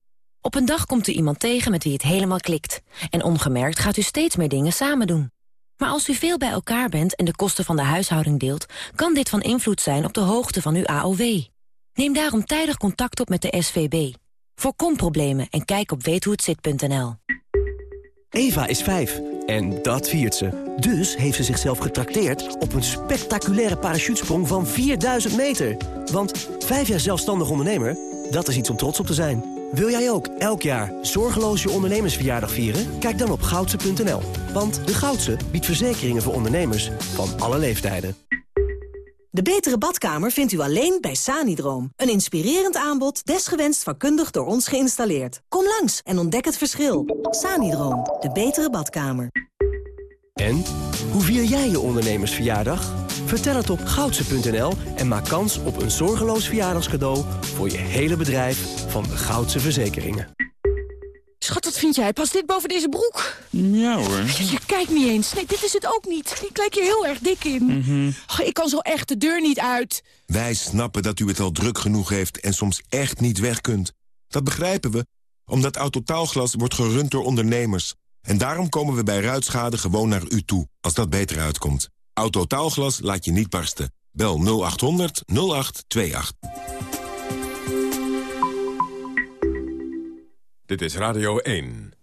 Speaker 28: Op een dag komt u iemand tegen met wie het helemaal klikt. En ongemerkt gaat u steeds meer dingen samen doen. Maar als u veel bij elkaar bent en de kosten van de huishouding deelt... kan dit van invloed zijn op de hoogte van uw AOW. Neem daarom tijdig contact op met de SVB. Voorkom problemen en kijk op weethohetzit.nl.
Speaker 29: Eva is vijf en dat viert ze. Dus heeft ze zichzelf getrakteerd op een spectaculaire parachutesprong van 4000 meter. Want vijf jaar zelfstandig ondernemer, dat is iets om trots op te zijn. Wil jij ook elk jaar zorgeloos je ondernemersverjaardag vieren? Kijk dan op goudse.nl. Want de Goudse biedt verzekeringen voor ondernemers van alle leeftijden.
Speaker 30: De betere badkamer vindt u alleen bij Sanidroom. Een inspirerend aanbod, desgewenst vakkundig door ons geïnstalleerd. Kom langs en ontdek het verschil. Sanidroom, de betere badkamer.
Speaker 29: En, hoe vier jij je ondernemersverjaardag? Vertel het op goudse.nl en maak kans op een zorgeloos verjaardagscadeau... voor je hele bedrijf van de Goudse Verzekeringen.
Speaker 31: Schat, wat vind jij? Past dit boven deze broek?
Speaker 32: Ja hoor.
Speaker 31: Je, je kijkt niet eens. Nee, dit is het ook niet. Die kijk je heel erg dik in.
Speaker 32: Mhm.
Speaker 31: Oh, ik kan zo echt de deur niet uit.
Speaker 33: Wij snappen dat u het al druk genoeg heeft en soms echt niet weg kunt. Dat begrijpen we, omdat Autotaalglas wordt gerund door ondernemers. En daarom komen we bij ruitschade gewoon naar u toe, als dat beter uitkomt. Autotaalglas laat je niet barsten. Bel 0800 0828.
Speaker 1: Dit is Radio 1.